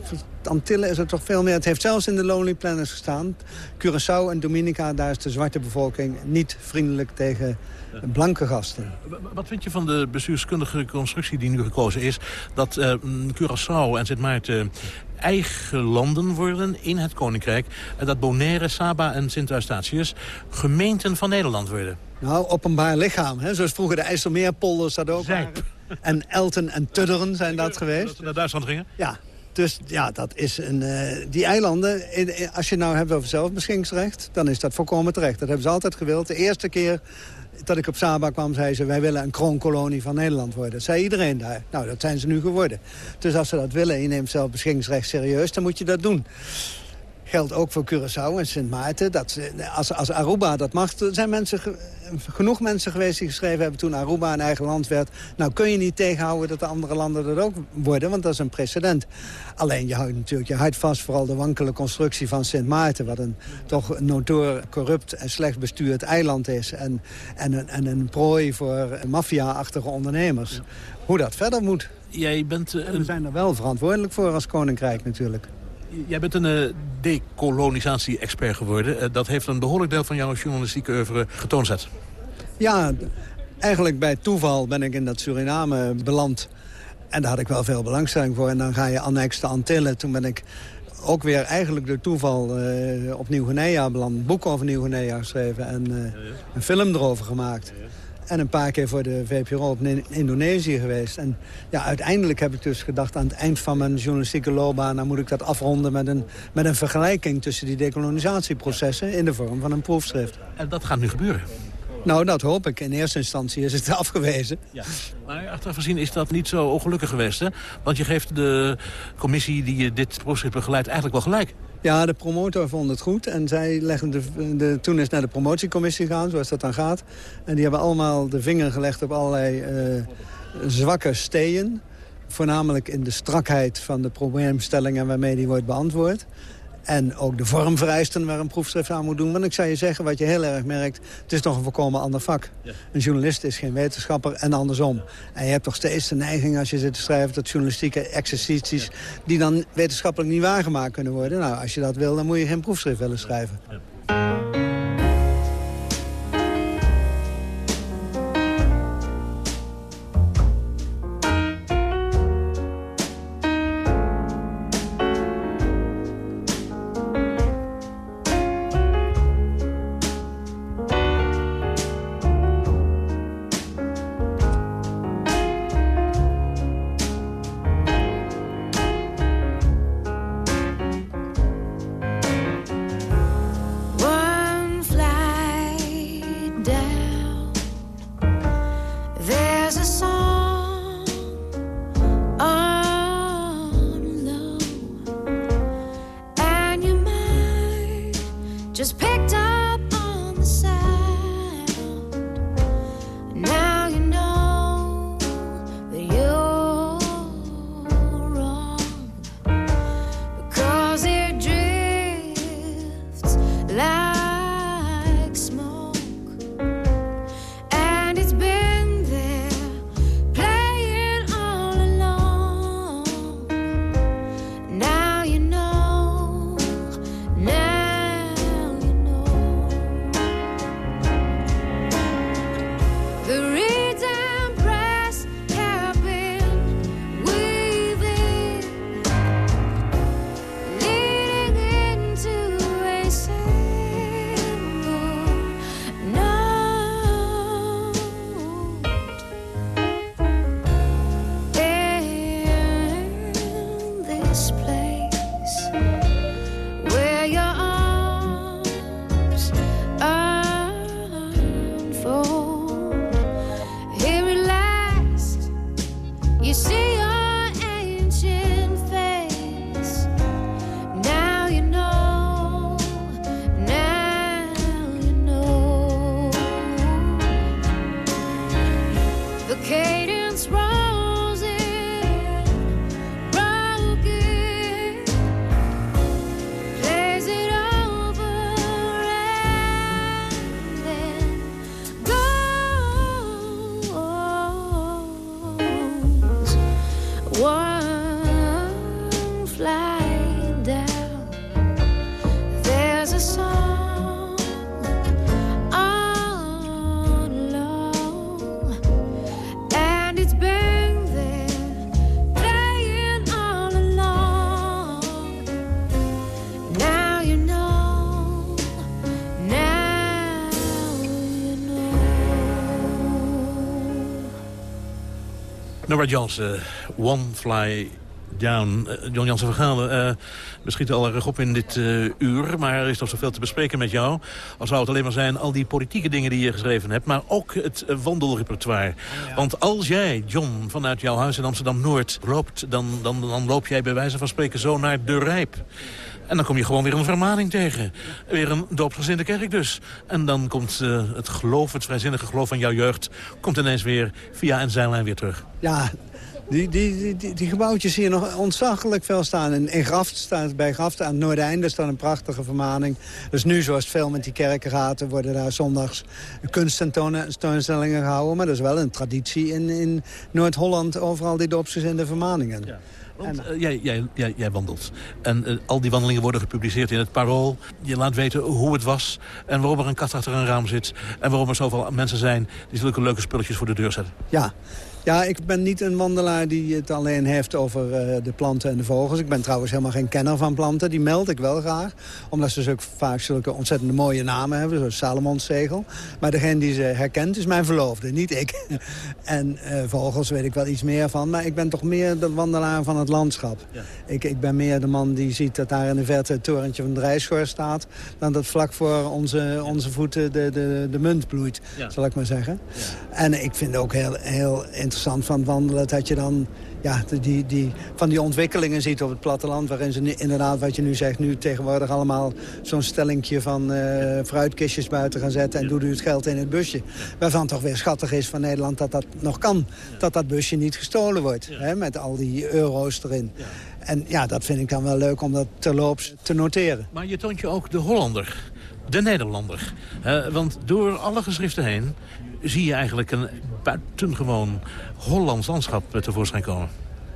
Antillen is het toch veel meer... Het heeft zelfs in de Lonely Planners gestaan. Curaçao en Dominica, daar is de zwarte bevolking... niet vriendelijk tegen blanke gasten. Wat vind je van de bestuurskundige constructie die nu gekozen is... dat mm, Curaçao en Sint Maarten eigen landen worden in het Koninkrijk... en dat Bonaire, Saba en Sint Eustatius gemeenten van Nederland worden? Nou, openbaar lichaam, hè? zoals vroeger de IJsselmeerpolders dat ook Zijp. waren. En Elten en Tudderen zijn dat Dat geweest. ze naar Duitsland gingen? Ja, dus ja, dat is een... eh, die eilanden, in- als je nou hebt over zelfbeschikkingsrecht... dan is dat volkomen terecht. Dat hebben ze altijd gewild. De eerste keer dat ik op Saba kwam, zei ze... wij willen een kroonkolonie van Nederland worden. Dat zei iedereen daar. Nou, dat zijn ze nu geworden. Dus als ze dat willen en je neemt zelfbeschikkingsrecht serieus... dan moet je dat doen. Geldt ook voor Curaçao en Sint Maarten. Dat, ze- als, als Aruba dat mag, er zijn mensen, ge- genoeg mensen geweest die geschreven hebben... toen Aruba een eigen land werd. Nou kun je niet tegenhouden dat de andere landen dat ook worden... want dat is een precedent. Alleen je houdt natuurlijk je houdt vast vooral de wankele constructie van Sint Maarten... wat een toch een notoor corrupt en slecht bestuurd eiland is... en, en, een, en een prooi voor maffia-achtige ondernemers. Hoe dat verder moet. Jij bent, eh, En we zijn er wel verantwoordelijk voor als koninkrijk natuurlijk. Jij bent een eh, decolonisatie-expert geworden. Eh, dat heeft een behoorlijk deel van jouw journalistieke oeuvre getoonzet. Ja, eigenlijk bij toeval ben ik in dat Suriname beland. En daar had ik wel veel belangstelling voor. En dan ga je annex de Antillen. Toen ben ik ook weer eigenlijk door toeval eh, op Nieuw-Guinea beland. Een boek over Nieuw-Guinea geschreven en een film erover gemaakt. En een paar keer voor de VPRO op in Indonesië geweest. En ja, uiteindelijk heb ik dus gedacht aan het eind van mijn journalistieke loopbaan... dan moet ik dat afronden met een, met een vergelijking tussen die decolonisatieprocessen... in de vorm van een proefschrift. En dat gaat nu gebeuren. Nou, dat hoop ik. In eerste instantie is het [LAUGHS] afgewezen. Ja. Maar achteraf gezien is dat niet zo ongelukkig geweest, hè? Want je geeft de commissie die dit proefschrift begeleidt eigenlijk wel gelijk. Ja, de promotor vond het goed. En zij leggen de, de, toen is naar de promotiecommissie gegaan, zoals dat dan gaat. En die hebben allemaal de vinger gelegd op allerlei eh, zwakke steden. Voornamelijk in de strakheid van de probleemstellingen waarmee die wordt beantwoord. En ook de vormvereisten waar een proefschrift aan moet doen. Want ik zou je zeggen, wat je heel erg merkt... het is toch een volkomen ander vak. Een journalist is geen wetenschapper en andersom. En je hebt toch steeds de neiging als je zit te schrijven... tot journalistieke exercities die dan wetenschappelijk niet waargemaakt kunnen worden. Nou, als je dat wil, dan moet je geen proefschrift willen schrijven. Nora Jones, eh, One Fly Down. Eh, John Jansen van Galen, we schieten al erg op in dit eh, uur... maar er is nog zoveel te bespreken met jou. Al zou het alleen maar zijn al die politieke dingen die je geschreven hebt... maar ook het wandelrepertoire. Want als jij, John, vanuit jouw huis in Amsterdam-Noord loopt... Dan, dan, dan loop jij bij wijze van spreken zo naar De Rijp. En dan kom je gewoon weer een vermaning tegen. Weer een doopsgezinde kerk dus. En dan komt eh, het geloof, het vrijzinnige geloof van jouw jeugd... komt ineens weer via een zijlijn weer terug. Ja, die, die, die, die, gebouwtjes zie je nog ontzaglijk veel staan. In, in Graft staat bij Graft aan het Noordeinde staat een prachtige vermaning. Dus nu, zoals het veel met die kerken gaat, worden daar zondags kunsttentoonstellingen gehouden. Maar dat is wel een traditie in, in Noord-Holland, overal die doopsgezinde vermaningen. Want eh, jij, jij, jij, jij wandelt. En eh, al die wandelingen worden gepubliceerd in het Parool. Je laat weten hoe het was. En waarom er een kat achter een raam zit. En waarom er zoveel mensen zijn die zulke leuke spulletjes voor de deur zetten. Ja. Ja, ik ben niet een wandelaar die het alleen heeft over eh, de planten en de vogels. Ik ben trouwens helemaal geen kenner van planten. Die meld ik wel graag. Omdat ze ook vaak zulke ontzettende mooie namen hebben. Zoals Salomonszegel. Maar degene die ze herkent is mijn verloofde, niet ik. [LAUGHS] en eh, vogels weet ik wel iets meer van. Maar ik ben toch meer de wandelaar van het landschap. Ik, ik ben meer de man die ziet dat daar in de verte het torentje van Drijschor staat... dan dat vlak voor onze, onze voeten de, de, de munt bloeit, Ja. zal ik maar zeggen. En ik vind ook heel, heel interessant van wandelen dat je dan ja, die, die, van die ontwikkelingen ziet op het platteland... waarin ze inderdaad, wat je nu zegt, nu tegenwoordig allemaal zo'n stellingje van eh, fruitkistjes buiten gaan zetten... en doe u het geld in het busje. Waarvan toch weer schattig is van Nederland dat dat nog kan. Dat dat busje niet gestolen wordt, hè, met al die euro's erin. En ja, dat vind ik dan wel leuk om dat terloops te noteren. Maar je toont je ook de Hollander, de Nederlander. Eh, want door alle geschriften heen zie je eigenlijk een buitengewoon Hollands landschap tevoorschijn komen.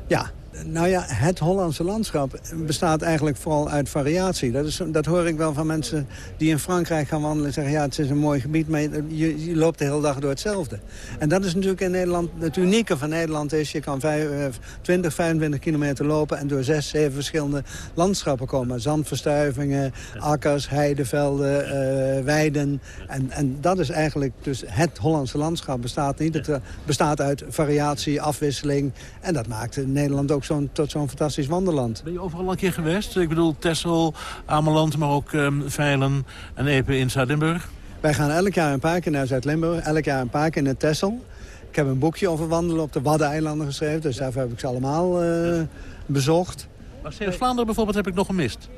Ja, nou ja, het Hollandse landschap bestaat eigenlijk vooral uit variatie. Dat, is, dat hoor ik wel van mensen die in Frankrijk gaan wandelen en zeggen... ja, het is een mooi gebied, maar je, loopt de hele dag door hetzelfde. En dat is natuurlijk in Nederland... Het unieke van Nederland is, je kan vijf, eh, 20, 25 kilometer lopen... en door zes, zeven verschillende landschappen komen. Zandverstuivingen, akkers, heidevelden, eh, weiden. En, en dat is eigenlijk dus het Hollandse landschap bestaat niet. Het eh, bestaat uit variatie, afwisseling. En dat maakt Nederland ook zo'n tot zo'n fantastisch wanderland. Ben je overal een keer geweest? Ik bedoel Texel, Ameland, maar ook ehm, Veilen en Epe in Zuid-Limburg. Wij gaan elk jaar een paar keer naar Zuid-Limburg, elk jaar een paar keer naar Texel. Ik heb een boekje over wandelen op de Waddeneilanden geschreven, dus daarvoor heb ik ze allemaal eh, bezocht. Maar Zeeuws-Vlaanderen bijvoorbeeld heb ik nog gemist.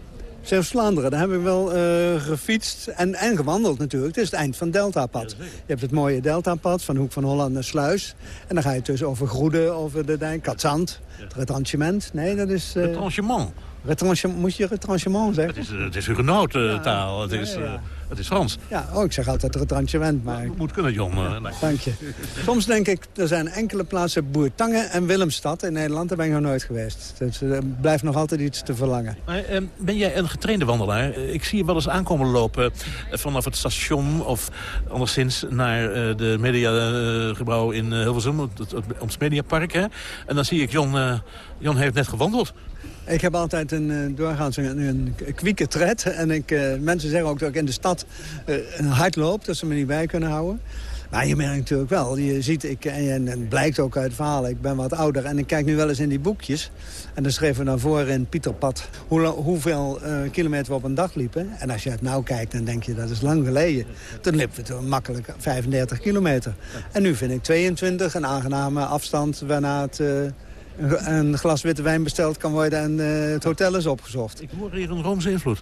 Zeeuws-Vlaanderen, daar heb ik wel eh, gefietst en, en gewandeld natuurlijk. Het is het eind van het Deltapad. Je hebt het mooie Deltapad van Hoek van Holland naar Sluis. En dan ga je dus over Groede, over de Dijk, Katzand, het retranchement. Nee, dat is... eh, Retranchement. Retranchement. Moet je retranchement zeggen? Het is, eh, het is taal. Het is, ja, ja. eh, het is Frans. Ja, oh, ik zeg altijd retranchement, maar... Moet kunnen, John. eh, nee. Dank je. Soms denk ik, er zijn enkele plaatsen, Boertangen en Willemstad in Nederland, daar ben ik nog nooit geweest. Dus er blijft nog altijd iets te verlangen. Maar, ehm, ben jij een getrainde wandelaar? Ik zie je wel eens aankomen lopen vanaf het station of anderszins naar eh, de mediagebouw in Hilversum, het, het, ons mediapark. Hè? En dan zie ik, John, eh, John heeft net gewandeld. Ik heb altijd een, eh, doorgaans een, een kwieke tred. En ik, eh, mensen zeggen ook dat ik in de stad eh, hard loop, dat ze me niet bij kunnen houden. Maar je merkt natuurlijk wel, je ziet, ik, en, het blijkt ook uit verhalen, ik ben wat ouder. En ik kijk nu wel eens in die boekjes. En dan schreven we naar voren in Pieterpad hoe, hoeveel eh, kilometer we op een dag liepen. En als je het nou kijkt, dan denk je dat is lang geleden. Toen liepen we makkelijk 35 kilometer. En nu vind ik 22 een aangename afstand waarna het... een, glas witte wijn besteld kan worden en eh, het hotel is opgezocht. Ik hoor hier een Roomse invloed.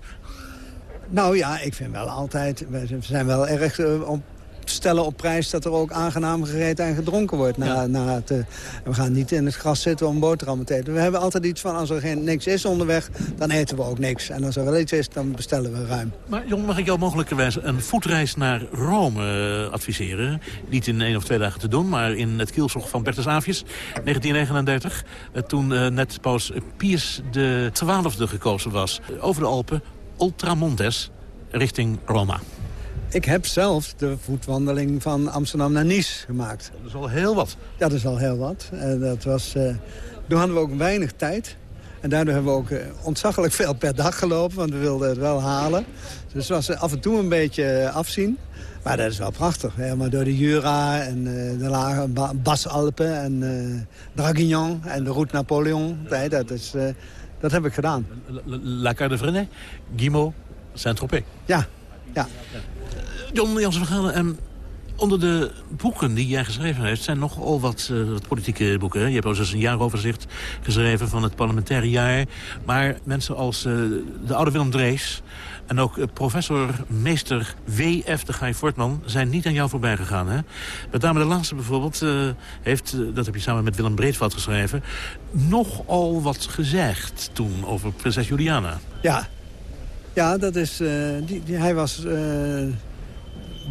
Nou ja, ik vind wel altijd... We zijn wel erg op stellen op prijs dat er ook aangenaam gegeten en gedronken wordt. Na, Ja. na het, eh, we gaan niet in het gras zitten om boterhammen te eten. We hebben altijd iets van, als er geen, niks is onderweg, dan eten we ook niks. En als er wel iets is, dan bestellen we ruim. Maar John, mag ik jou mogelijkerwijs een voetreis naar Rome eh, adviseren? Niet in één of twee dagen te doen, maar in het kielzog van Bertus Avius, 1939. eh, toen net paus Pius de XII gekozen was. Over de Alpen, Ultramontes, richting Roma. Ik heb zelf de voetwandeling van Amsterdam naar Nice gemaakt. Dat is al heel wat. Dat is al heel wat. Eh, dat was, eh, toen hadden we ook weinig tijd. En daardoor hebben we ook ontzaglijk veel per dag gelopen, want we wilden het wel halen. Dus het was eh, af en toe een beetje afzien. Maar dat is wel prachtig. Helemaal door de Jura en de lage Ba- Basalpen en eh Draguignan en de Route Napoleon. Nee, dat, is, dat heb ik gedaan. La- La Vrenet, Guimau, Saint-Tropez. Ja, ja. John Jansen van Galen, ehm, onder de boeken die jij geschreven heeft... zijn nogal wat, eh, wat politieke boeken. hè? Je hebt ook eens een jaaroverzicht geschreven van het parlementaire jaar. Maar mensen als eh, de oude Willem Drees... en ook eh, professor meester W.F. de Gaai Fortman... zijn niet aan jou voorbij gegaan. Hè? Met name de laatste bijvoorbeeld heeft... dat heb je samen met Willem Breedveld geschreven... nogal wat gezegd toen over prinses Juliana. Ja, ja dat is, die, hij was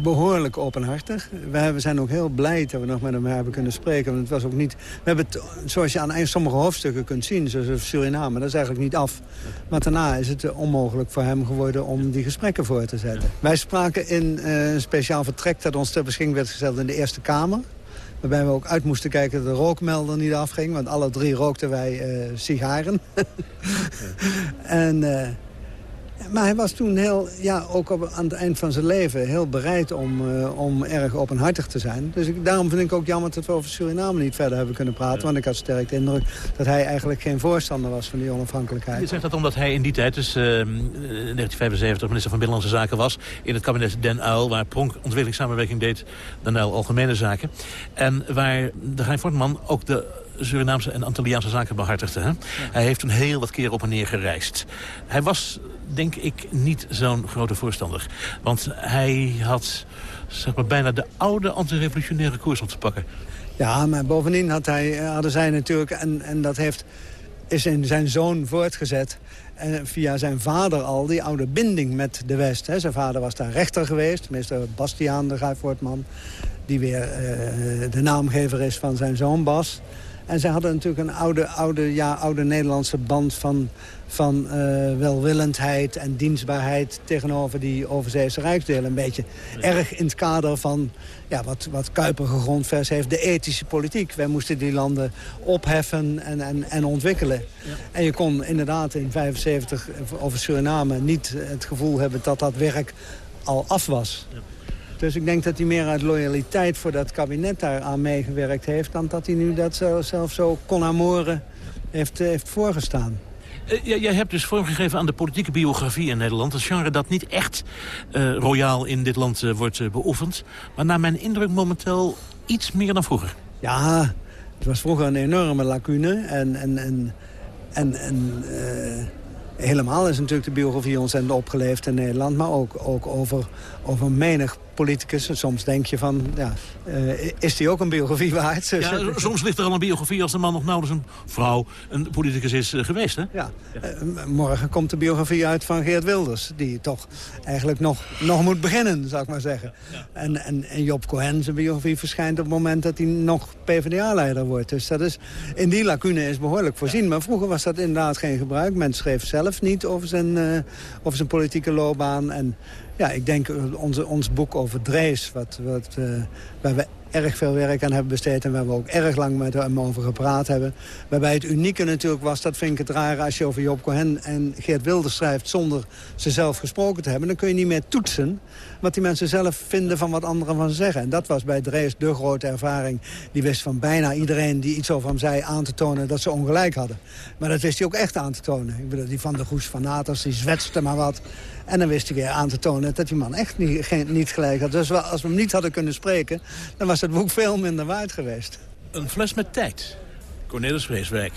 behoorlijk openhartig. We, zijn ook heel blij dat we nog met hem hebben kunnen spreken. Want het was ook niet... We hebben het, zoals je aan sommige hoofdstukken kunt zien, zoals Suriname, dat is eigenlijk niet af. Maar daarna is het eh, onmogelijk voor hem geworden om die gesprekken voor te zetten. Wij spraken in eh, een speciaal vertrek dat ons ter beschikking werd gesteld in de Eerste Kamer. Waarbij we ook uit moesten kijken dat de rookmelder niet afging. Want alle drie rookten wij eh, sigaren. [LAUGHS] en, maar hij was toen heel, ja, ook op, aan het eind van zijn leven heel bereid om, eh, om erg openhartig te zijn. Dus ik, daarom vind ik ook jammer dat we over Suriname niet verder hebben kunnen praten. Want ik had sterk de indruk dat hij eigenlijk geen voorstander was van die Je onafhankelijkheid. zegt dat omdat hij in die tijd, dus eh, 1975, minister van Binnenlandse Zaken was... in het kabinet Den Uyl, waar Pronk ontwikkelingssamenwerking deed... Den Uyl Algemene Zaken. En waar de Gein Fortman ook de Surinaamse en Antilliaanse zaken behartigde. Hè? Hij heeft toen heel wat keer op en neer gereisd. Hij was, denk ik, niet zo'n grote voorstander. Want hij had zeg maar, bijna de oude antirevolutionaire koers op te pakken. Ja, maar bovendien had hij, hadden zij natuurlijk, en, en dat heeft is in zijn zoon voortgezet. En via zijn vader al die oude binding met de West. Hè. Zijn vader was daar rechter geweest, meester Bastiaan de Grijfwoordman... die weer eh, de naamgever is van zijn zoon Bas. En zij hadden natuurlijk een oude, oude, ja, oude Nederlandse band van, van eh, welwillendheid en dienstbaarheid tegenover die overzeese rijksdelen. Een beetje erg in het kader van ja, wat, wat Kuiper gegrondvers heeft, de ethische politiek. Wij moesten die landen opheffen en, en, en ontwikkelen. En je kon inderdaad in 75 over Suriname niet het gevoel hebben dat dat werk al af was. Dus ik denk dat hij meer uit loyaliteit voor dat kabinet daar aan meegewerkt heeft... dan dat hij nu dat zelf, zo con amore heeft, eh, heeft voorgestaan. Eh, jij- hebt dus vormgegeven aan de politieke biografie in Nederland. Een genre dat niet echt eh, royaal in dit land wordt beoefend. Maar naar mijn indruk momenteel iets meer dan vroeger. Ja, het was vroeger een enorme lacune. En, en, en, en, en helemaal is natuurlijk de biografie ontzettend opgeleefd in Nederland. Maar ook, ook over, over menig politicus. En soms denk je van, ja, eh, is die ook een biografie waard? Ja, [LAUGHS] soms ligt er al een biografie als de man nog nauwelijks een vrouw, een politicus is eh, geweest. Hè? Ja, eh, morgen komt de biografie uit van Geert Wilders. Die toch eigenlijk nog, nog moet beginnen, zou ik maar zeggen. En, en, en Job Cohen, zijn biografie verschijnt op het moment dat hij nog PvdA-leider wordt. Dus dat is, in die lacune is behoorlijk voorzien. Maar vroeger was dat inderdaad geen gebruik. Men schreef zelf niet over zijn, over zijn politieke loopbaan. En ja, ik denk eh, onze, ons boek over Drees, wat, wat, eh, waar we erg veel werk aan hebben besteed... en waar we ook erg lang met hem over gepraat hebben. Waarbij het unieke natuurlijk was, dat vind ik het raar... als je over Job Cohen en Geert Wilders schrijft zonder ze zelf gesproken te hebben... dan kun je niet meer toetsen wat die mensen zelf vinden van wat anderen van ze zeggen. En dat was bij Drees de grote ervaring. Die wist van bijna iedereen die iets over hem zei aan te tonen dat ze ongelijk hadden. Maar dat wist hij ook echt aan te tonen. Ik bedoel, die van de Goes van Naters, die zwetste maar wat... En dan wist hij weer aan te tonen dat die man echt niet, geen, niet gelijk had. Dus als we hem niet hadden kunnen spreken, dan was het boek veel minder waard geweest. Een fles met tijd. Cornelis Vreeswijk.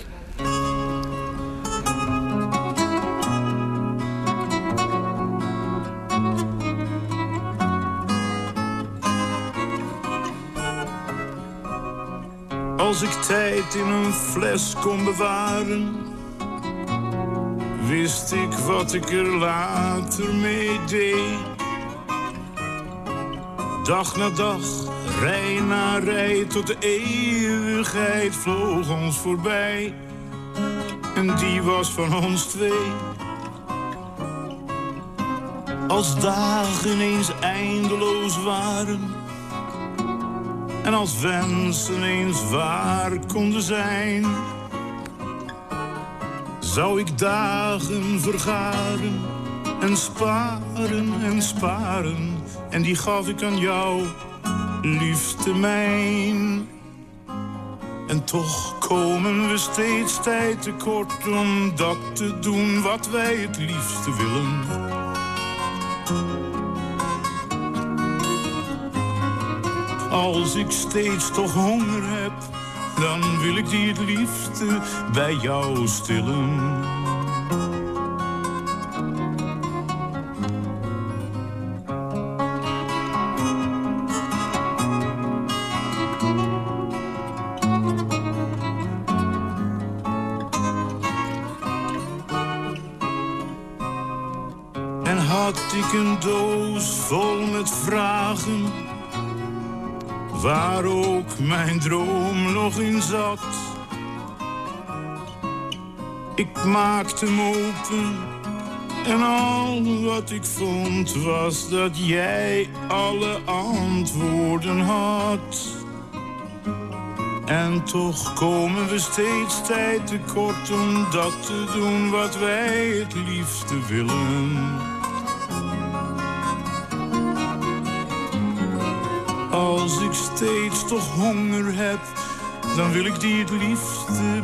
Als ik tijd in een fles kon bewaren, wist ik wat ik er later mee deed. Dag na dag, rij na rij, tot de eeuwigheid vloog ons voorbij. En die was van ons twee. Als dagen eens eindeloos waren en als wensen eens waar konden zijn, zou ik dagen vergaren en sparen en sparen. En die gaf ik aan jou, liefste mijn. En toch komen we steeds tijd tekort om dat te doen wat wij het liefste willen. Als ik steeds toch honger heb, dan wil ik die het liefste bij jou stillen. En had ik een doos vol met vragen waar ook mijn droom Ik maakte hem open en al wat ik vond was dat jij alle antwoorden had. En toch komen we steeds tijd tekort om dat te doen wat wij het liefste willen. Als ik steeds toch honger heb, dan wil ik die het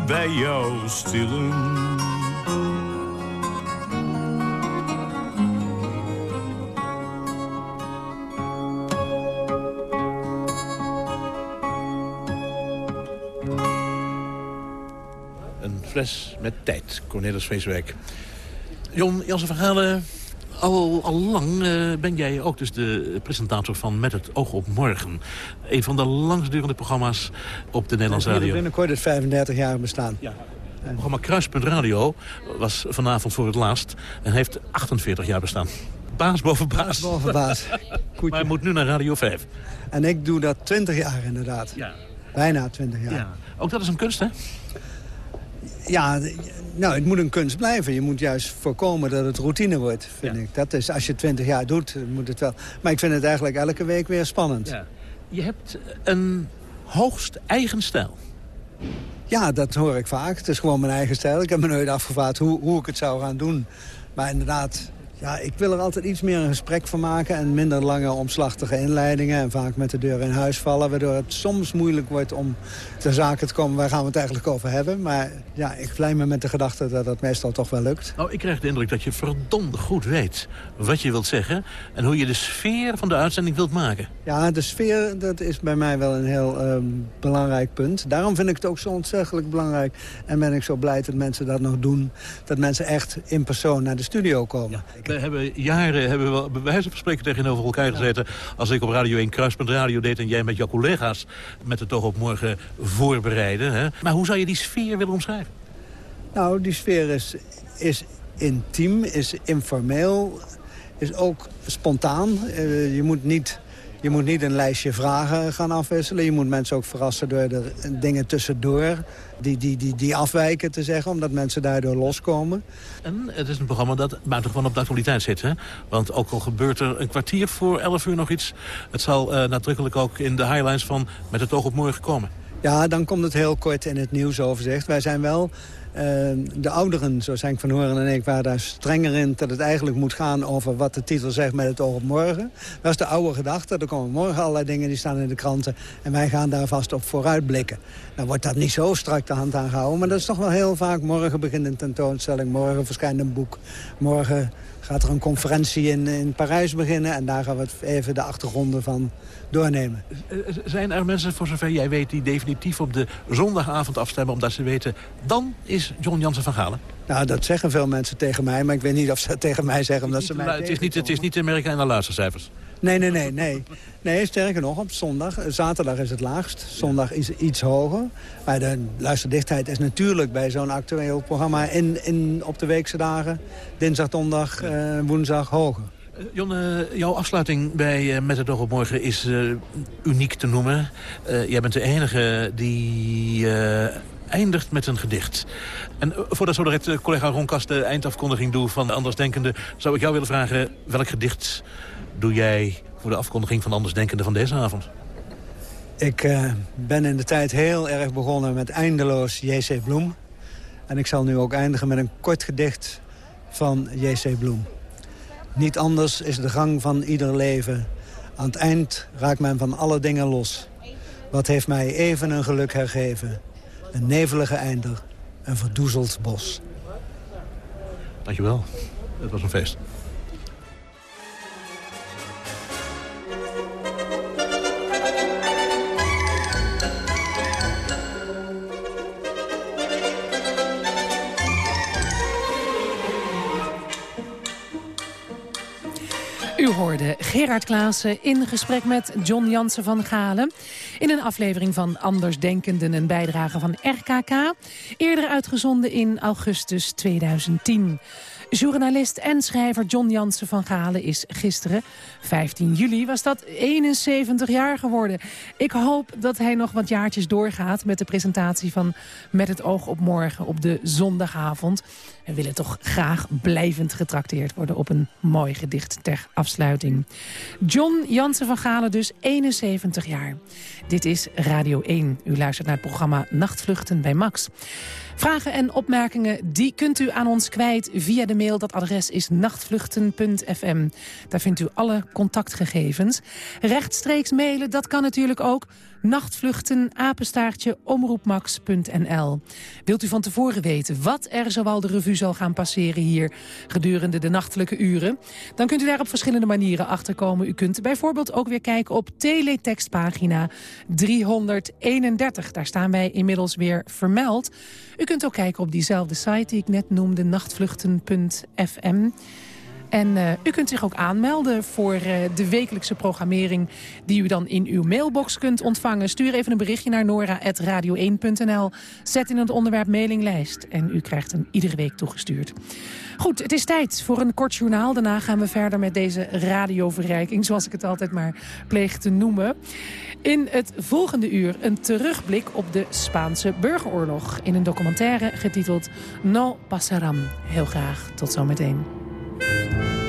bij jou stillen. Een fles met tijd. Cornelis Vreeswijk. Jon Jansen van al, al lang eh, ben jij ook dus de presentator van Met het oog op morgen. Een van de langstdurende programma's op de Nederlandse We radio. binnenkort het 35 jaar bestaan. Ja. Het programma Kruispunt Radio was vanavond voor het laatst en heeft 48 jaar bestaan. Baas boven baas. Boven baas. maar hij moet nu naar Radio 5. En ik doe dat 20 jaar inderdaad. Ja. Bijna 20 jaar. ja. Ook dat is een kunst, hè? Ja, nou, het moet een kunst blijven. Je moet juist voorkomen dat het routine wordt, vind ik. Dat is, als je 20 jaar doet, moet het wel. Maar ik vind het eigenlijk elke week weer spannend. Ja. Je hebt een hoogst eigen stijl. Ja, dat hoor ik vaak. Het is gewoon mijn eigen stijl. Ik heb me nooit afgevraagd hoe, hoe ik het zou gaan doen. Maar inderdaad, ja, ik wil er altijd iets meer een gesprek van maken... en minder lange omslachtige inleidingen... en vaak met de deur in huis vallen... waardoor het soms moeilijk wordt om ter zake te komen... waar gaan we het eigenlijk over hebben. Maar ja, ik vlei me met de gedachte dat dat meestal toch wel lukt. Nou, ik krijg de indruk dat je verdomd goed weet wat je wilt zeggen... en hoe je de sfeer van de uitzending wilt maken. Ja, de sfeer dat is bij mij wel een heel ehm, belangrijk punt. Daarom vind ik het ook zo ontzettend belangrijk. En ben ik zo blij dat mensen dat nog doen. Dat mensen echt in persoon naar de studio komen. Hebben jaren, hebben we bij wijze van spreken tegenover elkaar gezeten... als ik op Radio 1 Kruispunt Radio deed... en jij met jouw collega's met het oog op morgen voorbereiden. Hè? Maar hoe zou je die sfeer willen omschrijven? Nou, die sfeer is, is intiem, is informeel, is ook spontaan. Eh, je, moet niet, je moet niet een lijstje vragen gaan afwisselen. Je moet mensen ook verrassen door er dingen tussendoor die, die, die, die afwijken te zeggen... omdat mensen daardoor loskomen. En het is een programma dat buitengewoon op de actualiteit zit. Hè? Want ook al gebeurt er een kwartier voor 11 uur nog iets... het zal uh, nadrukkelijk ook in de highlines van met het oog op morgen komen. Ja, dan komt het heel kort in het nieuwsoverzicht. Wij zijn wel de ouderen, zoals Henk van Horen en ik, waren daar strenger in... dat het eigenlijk moet gaan over wat de titel zegt met het oog op morgen. Dat is de oude gedachte. Er komen morgen allerlei dingen die staan in de kranten... en wij gaan daar vast op vooruitblikken. Dan wordt dat niet zo strak de hand aangehouden... maar dat is toch wel heel vaak. Morgen begint een tentoonstelling, morgen verschijnt een boek... morgen gaat er een conferentie in, in Parijs beginnen... en daar gaan we even de achtergronden van doornemen. Zijn er mensen, voor zover jij weet, die definitief op de zondagavond afstemmen... omdat ze weten, dan is John Jansen van Galen? Nou, dat zeggen veel mensen tegen mij, maar ik weet niet of ze dat tegen mij zeggen... omdat ze mij het, is niet, het is niet te merken aan de luistercijfers. Nee, nee, nee, nee. Nee, sterker nog, op zondag. Zaterdag is het laagst. Zondag is iets hoger. Maar de luisterdichtheid is natuurlijk bij zo'n actueel programma... In, in, op de weekse dagen, dinsdag, donderdag, uh, woensdag hoger. Uh, Jon, uh, jouw afsluiting bij Met het oog op morgen is uniek te noemen. jij bent de enige die eindigt met een gedicht. En voordat zo direct collega Ron Kast de eindafkondiging doe van de Andersdenkende... zou ik jou willen vragen, welk gedicht doe jij voor de afkondiging van Andersdenkende van deze avond? Ik uh, ben in de tijd heel erg begonnen met eindeloos J.C. Bloem. En ik zal nu ook eindigen met een kort gedicht van J.C. Bloem. Niet anders is de gang van ieder leven. Aan het eind raakt men van alle dingen los. Wat heeft mij even een geluk hergeven? Een nevelige einder, een verdoezeld bos. Dankjewel. Het was een feest. U hoorde Gerard Klaassen in gesprek met John Jansen van Galen... in een aflevering van Andersdenkenden, een bijdrage van RKK... eerder uitgezonden in augustus 2010. Journalist en schrijver John Jansen van Galen is gisteren, 15 juli, was dat 71 jaar geworden. Ik hoop dat hij nog wat jaartjes doorgaat met de presentatie van Met het oog op morgen op de zondagavond. We willen toch graag blijvend getrakteerd worden op een mooi gedicht ter afsluiting. John Jansen van Galen dus 71 jaar. Dit is Radio 1. U luistert naar het programma Nachtvluchten bij Max. Vragen en opmerkingen die kunt u aan ons kwijt via de Dat adres is nachtvluchten.fm. Daar vindt u alle contactgegevens. Rechtstreeks mailen, dat kan natuurlijk ook. Nachtvluchten, apenstaartje, omroepmax.nl. Wilt u van tevoren weten wat er zowel de revue zal gaan passeren hier gedurende de nachtelijke uren? Dan kunt u daar op verschillende manieren achterkomen. U kunt bijvoorbeeld ook weer kijken op teletextpagina 331. Daar staan wij inmiddels weer vermeld. U kunt ook kijken op diezelfde site die ik net noemde, nachtvluchten.fm. En uh, u kunt zich ook aanmelden voor uh, de wekelijkse programmering... die u dan in uw mailbox kunt ontvangen. Stuur even een berichtje naar nora.radio1.nl. Zet in het onderwerp mailinglijst. En u krijgt hem iedere week toegestuurd. Goed, het is tijd voor een kort journaal. Daarna gaan we verder met deze radioverrijking, zoals ik het altijd maar pleeg te noemen. In het volgende uur een terugblik op de Spaanse burgeroorlog... in een documentaire getiteld No Passaram. Heel graag, tot zometeen. Thank you.